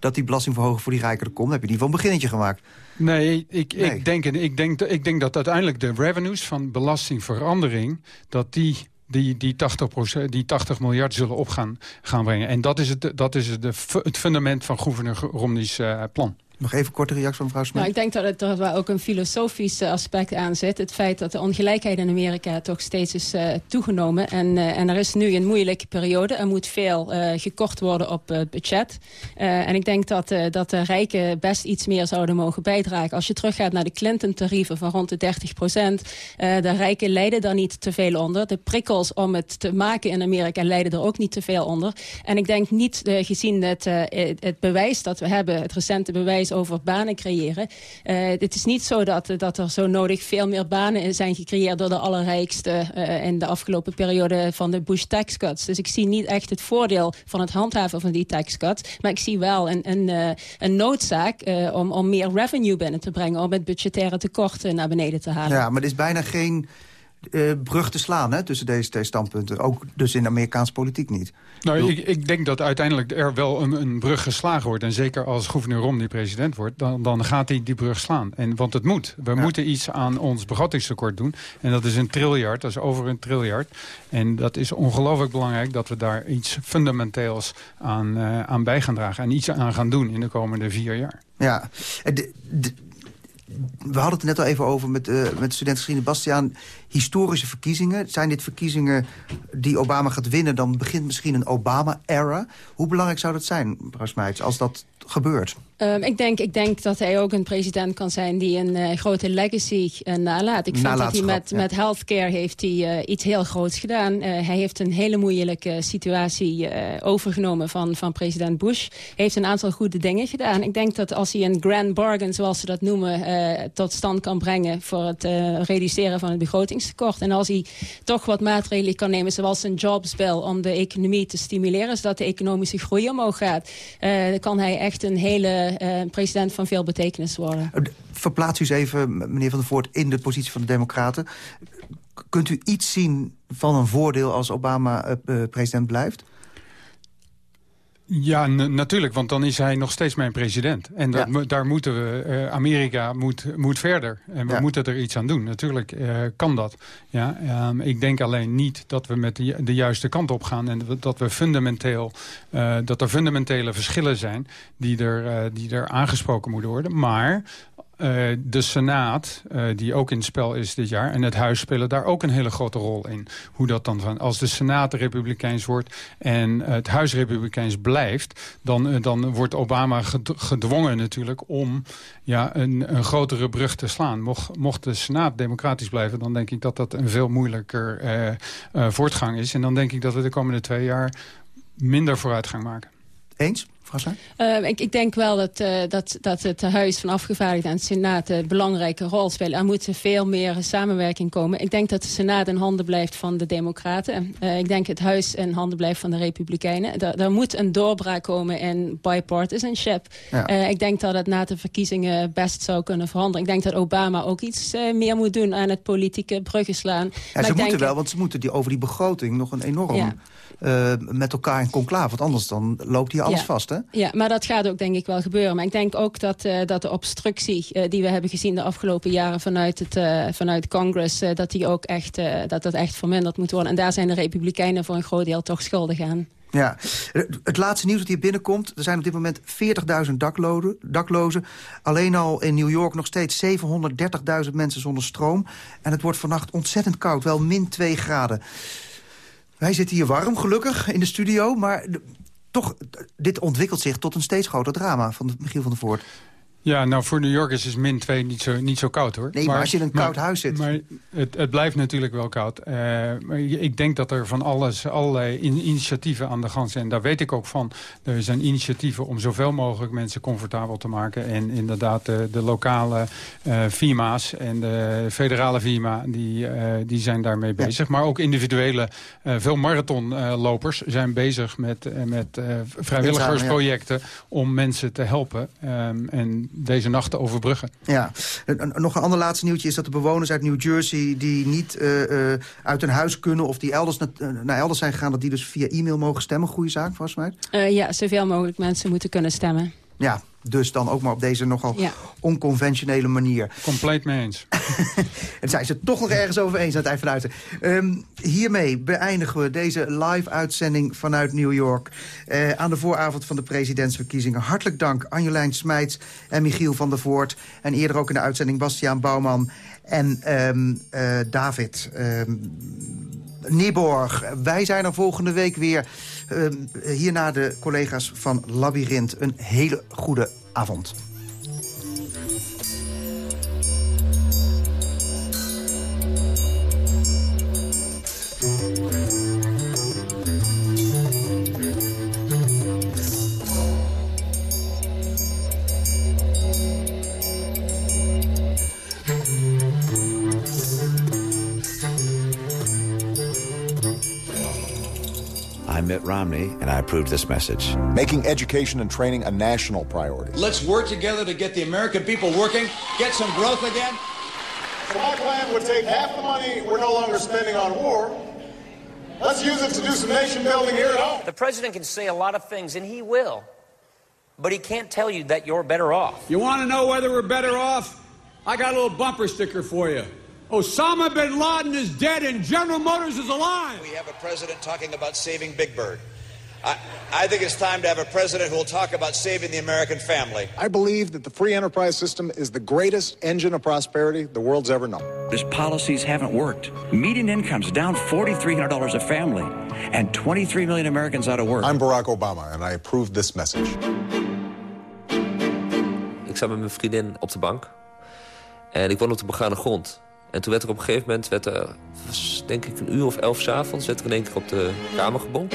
Dat die belastingverhoging voor die rijkeren komt. Dan heb je die van een beginnetje gemaakt. Nee, ik, nee. Ik, denk, ik, denk, ik denk dat uiteindelijk de revenues van belastingverandering... dat die die, die, 80% die 80 miljard zullen op gaan, gaan brengen. En dat is, het, dat is het, het fundament van gouverneur Romney's uh, plan. Nog even korte reactie van mevrouw Smit. Nou, ik denk dat het er wel ook een filosofisch aspect aan zit. Het feit dat de ongelijkheid in Amerika toch steeds is uh, toegenomen. En, uh, en er is nu een moeilijke periode. Er moet veel uh, gekort worden op het budget. en ik denk dat, dat de rijken best iets meer zouden mogen bijdragen. Als je teruggaat naar de Clinton-tarieven van rond de 30 procent. de rijken lijden daar niet te veel onder. De prikkels om het te maken in Amerika lijden er ook niet te veel onder. En ik denk niet, gezien het, het bewijs dat we hebben, het recente bewijs over banen creëren. Uh, het is niet zo dat, dat er zo nodig veel meer banen zijn gecreëerd door de allerrijkste uh, in de afgelopen periode van de Bush tax cuts. Dus ik zie niet echt het voordeel van het handhaven van die tax cuts. Maar ik zie wel een, een, uh, een noodzaak om, om meer revenue binnen te brengen. Om het budgettaire tekort naar beneden te halen. Ja, maar er is bijna geen uh, brug te slaan hè, tussen deze twee standpunten. Ook dus in de Amerikaanse politiek niet. Nou, ik, ik denk dat uiteindelijk er wel een, een, brug geslagen wordt. En zeker als gouverneur Romney president wordt, dan, dan gaat hij die brug slaan. En, want het moet. We ja. moeten iets aan ons begrotingstekort doen. En dat is een triljard, dat is over een triljard. En dat is ongelooflijk belangrijk dat we daar iets fundamenteels aan, uh, aan bij gaan dragen. En iets aan gaan doen in de komende vier jaar. Ja, de, de, we hadden het net al even over met, uh, met student Bastiaan. Historische verkiezingen. Zijn dit verkiezingen die Obama gaat winnen... dan begint misschien een Obama-era. Hoe belangrijk zou dat zijn, mevrouw Smeijts, als dat gebeurt? Um, ik, denk, ik denk dat hij ook een president kan zijn die een uh, grote legacy uh, nalaat. Ik vind dat hij met, ja. met healthcare heeft hij, uh, iets heel groots gedaan. hij heeft een hele moeilijke situatie overgenomen van, van president Bush. Hij heeft een aantal goede dingen gedaan. Ik denk dat als hij een grand bargain, zoals ze dat noemen, tot stand kan brengen... voor het reduceren van het begrotingstekort. En als hij toch wat maatregelen kan nemen, zoals een jobs bill... om de economie te stimuleren, zodat de economische groei omhoog gaat... dan kan hij echt een hele uh, president van veel betekenis worden. Verplaats u eens even, meneer Van der Voort, in de positie van de Democraten. Kunt u iets zien van een voordeel als Obama uh, president blijft? Ja, natuurlijk, want dan is hij nog steeds mijn president. En dat, daar moeten we, uh, Amerika moet, moet verder. En we moeten er iets aan doen. Natuurlijk uh, kan dat. Ja, um, ik denk alleen niet dat we met de, de juiste kant op gaan. En dat, we fundamenteel, uh, dat er fundamentele verschillen zijn die er, die er aangesproken moeten worden. Maar uh, de Senaat, uh, die ook in spel is dit jaar... en het Huis spelen daar ook een hele grote rol in. Hoe dat dan van, als de Senaat republikeins wordt en het Huis republikeins blijft... dan, dan wordt Obama gedwongen natuurlijk om ja, een, een grotere brug te slaan. Mocht, mocht de Senaat democratisch blijven... dan denk ik dat dat een veel moeilijker voortgang is. En dan denk ik dat we de komende twee jaar minder vooruitgang maken. Eens? Uh, ik, ik, denk wel dat, uh, dat, dat het Huis van Afgevaardigden en de Senaat een belangrijke rol spelen. Er moet veel meer samenwerking komen. Ik denk dat de Senaat in handen blijft van de Democraten. Uh, ik denk het Huis in handen blijft van de Republikeinen. Er, moet een doorbraak komen in bipartisanship. Ja. ik denk dat het na de verkiezingen best zou kunnen veranderen. Ik denk dat Obama ook iets meer moet doen aan het politieke bruggen slaan. Ja, maar ze moeten wel, want ze moeten die, over die begroting nog een enorm... Ja. Met elkaar in conclave. Want anders dan loopt hier alles ja. vast, hè? Ja, maar dat gaat ook denk ik wel gebeuren. Maar ik denk ook dat, uh, dat de obstructie uh, die we hebben gezien de afgelopen jaren vanuit het vanuit Congress, dat die ook echt, dat dat echt verminderd moet worden. En daar zijn de Republikeinen voor een groot deel toch schuldig aan. Ja, het laatste nieuws dat hier binnenkomt... er zijn op dit moment 40.000 daklozen. Alleen al in New York nog steeds 730.000 mensen zonder stroom. En het wordt vannacht ontzettend koud, wel min 2 graden. Wij zitten hier warm, gelukkig, in de studio. Maar toch, dit ontwikkelt zich tot een steeds groter drama van Michiel van der Voort. Ja, nou voor New York is het min 2 niet zo, niet zo koud hoor. Nee, maar, als je in een koud huis zit. Maar het, het blijft natuurlijk wel koud. Uh, maar ik denk dat er van alles, allerlei initiatieven aan de gang zijn. Daar weet ik ook van. Er zijn initiatieven om zoveel mogelijk mensen comfortabel te maken. En inderdaad de, de lokale uh, firma's en de federale firma, die, uh, die zijn daarmee bezig. Maar ook individuele, veel marathonlopers zijn bezig met, met vrijwilligersprojecten... Om mensen te helpen. Um, en deze nacht te overbruggen. Ja, nog een ander laatste nieuwtje is dat de bewoners uit New Jersey... die niet uh, uh, uit hun huis kunnen of die elders naar, naar elders zijn gegaan... dat die dus via e-mail mogen stemmen. Goede zaak, volgens mij? Uh, ja, zoveel mogelijk mensen moeten kunnen stemmen. Ja, dus dan ook maar op deze nogal ja. onconventionele manier. Compleet mee eens. en zijn ze het toch nog ergens over eens aan het eind van de um, hiermee beëindigen we deze live-uitzending vanuit New York. Uh, aan de vooravond van de presidentsverkiezingen. Hartelijk dank Anjolijn Smijts en Michiel van der Voort. En eerder ook in de uitzending Bastiaan Bouwman en um, David um, Nieborg. Wij zijn er volgende week weer... Uh, hierna de collega's van Labyrinth. Een hele goede avond. Mitt Romney, and I approved this message. Making education and training a national priority. Let's work together to get the American people working, get some growth again. So my plan would take half the money we're no longer spending on war. Let's use it to do some nation building here at home. The president can say a lot of things, and he will. But he can't tell you that you're better off. You want to know whether we're better off? I got a little bumper sticker for you. Osama bin Laden is dead and General Motors is alive. We have a president talking about saving Big Bird. I, I, think it's time to have a president who will talk about saving the American family. I believe that the free enterprise system is the greatest engine of prosperity the world's ever known. His policies haven't worked. Median income's down $4,300 a family, and 23 million Americans out of work. I'm Barack Obama, and I approve this message. Ik zat met mijn vriendin op de bank. En ik woon op de begane grond. En toen werd er op een gegeven moment, werd er, was denk ik een uur of elf s'avonds... werd er in één keer op de kamer gebomd.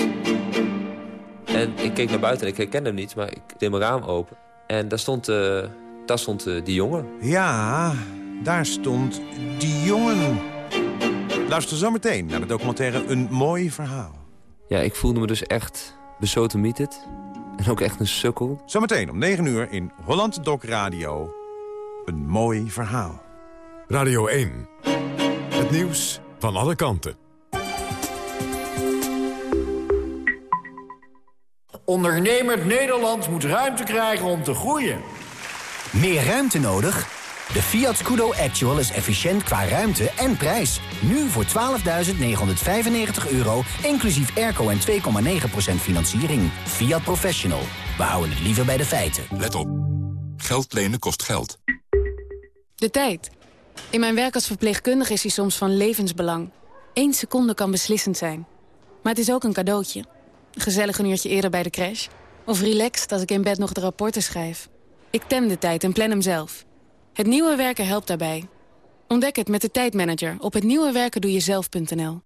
En ik keek naar buiten en ik herkende hem niet, maar ik deed mijn raam open. En daar stond, uh, daar stond uh, die jongen. Ja, daar stond die jongen. Luister zo meteen naar de documentaire Een Mooi Verhaal. Ja, ik voelde me dus echt besotemieterd. En ook echt een sukkel. Zometeen om 9 uur in Holland Doc Radio. Een mooi verhaal. Radio 1. Het nieuws van alle kanten. Ondernemend Nederland moet ruimte krijgen om te groeien. Meer ruimte nodig? De Fiat Scudo Actual is efficiënt qua ruimte en prijs. Nu voor 12.995 euro, inclusief airco en 2,9% financiering. Fiat Professional. We houden het liever bij de feiten. Let op. Geld lenen kost geld. De tijd. In mijn werk als verpleegkundige is die soms van levensbelang. Eén seconde kan beslissend zijn. Maar het is ook een cadeautje. Gezellig een uurtje eerder bij de crash. Of relaxed als ik in bed nog de rapporten schrijf. Ik tem de tijd en plan hem zelf. Het nieuwe werken helpt daarbij. Ontdek het met de tijdmanager op hetnieuwewerkendoejezelf.nl.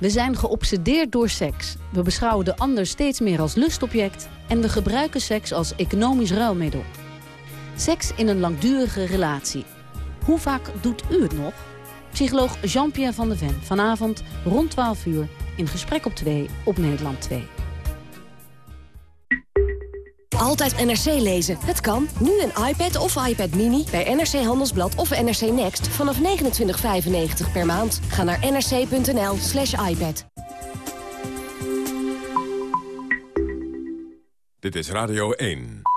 We zijn geobsedeerd door seks. We beschouwen de ander steeds meer als lustobject... en we gebruiken seks als economisch ruilmiddel. Seks in een langdurige relatie. Hoe vaak doet u het nog? Psycholoog Jean-Pierre van de Ven. Vanavond rond 12 uur in Gesprek op 2 op Nederland 2. Altijd NRC lezen. Het kan. Nu een iPad of iPad Mini bij NRC Handelsblad of NRC Next vanaf 29,95 per maand. Ga naar nrc.nl slash iPad. Dit is Radio 1.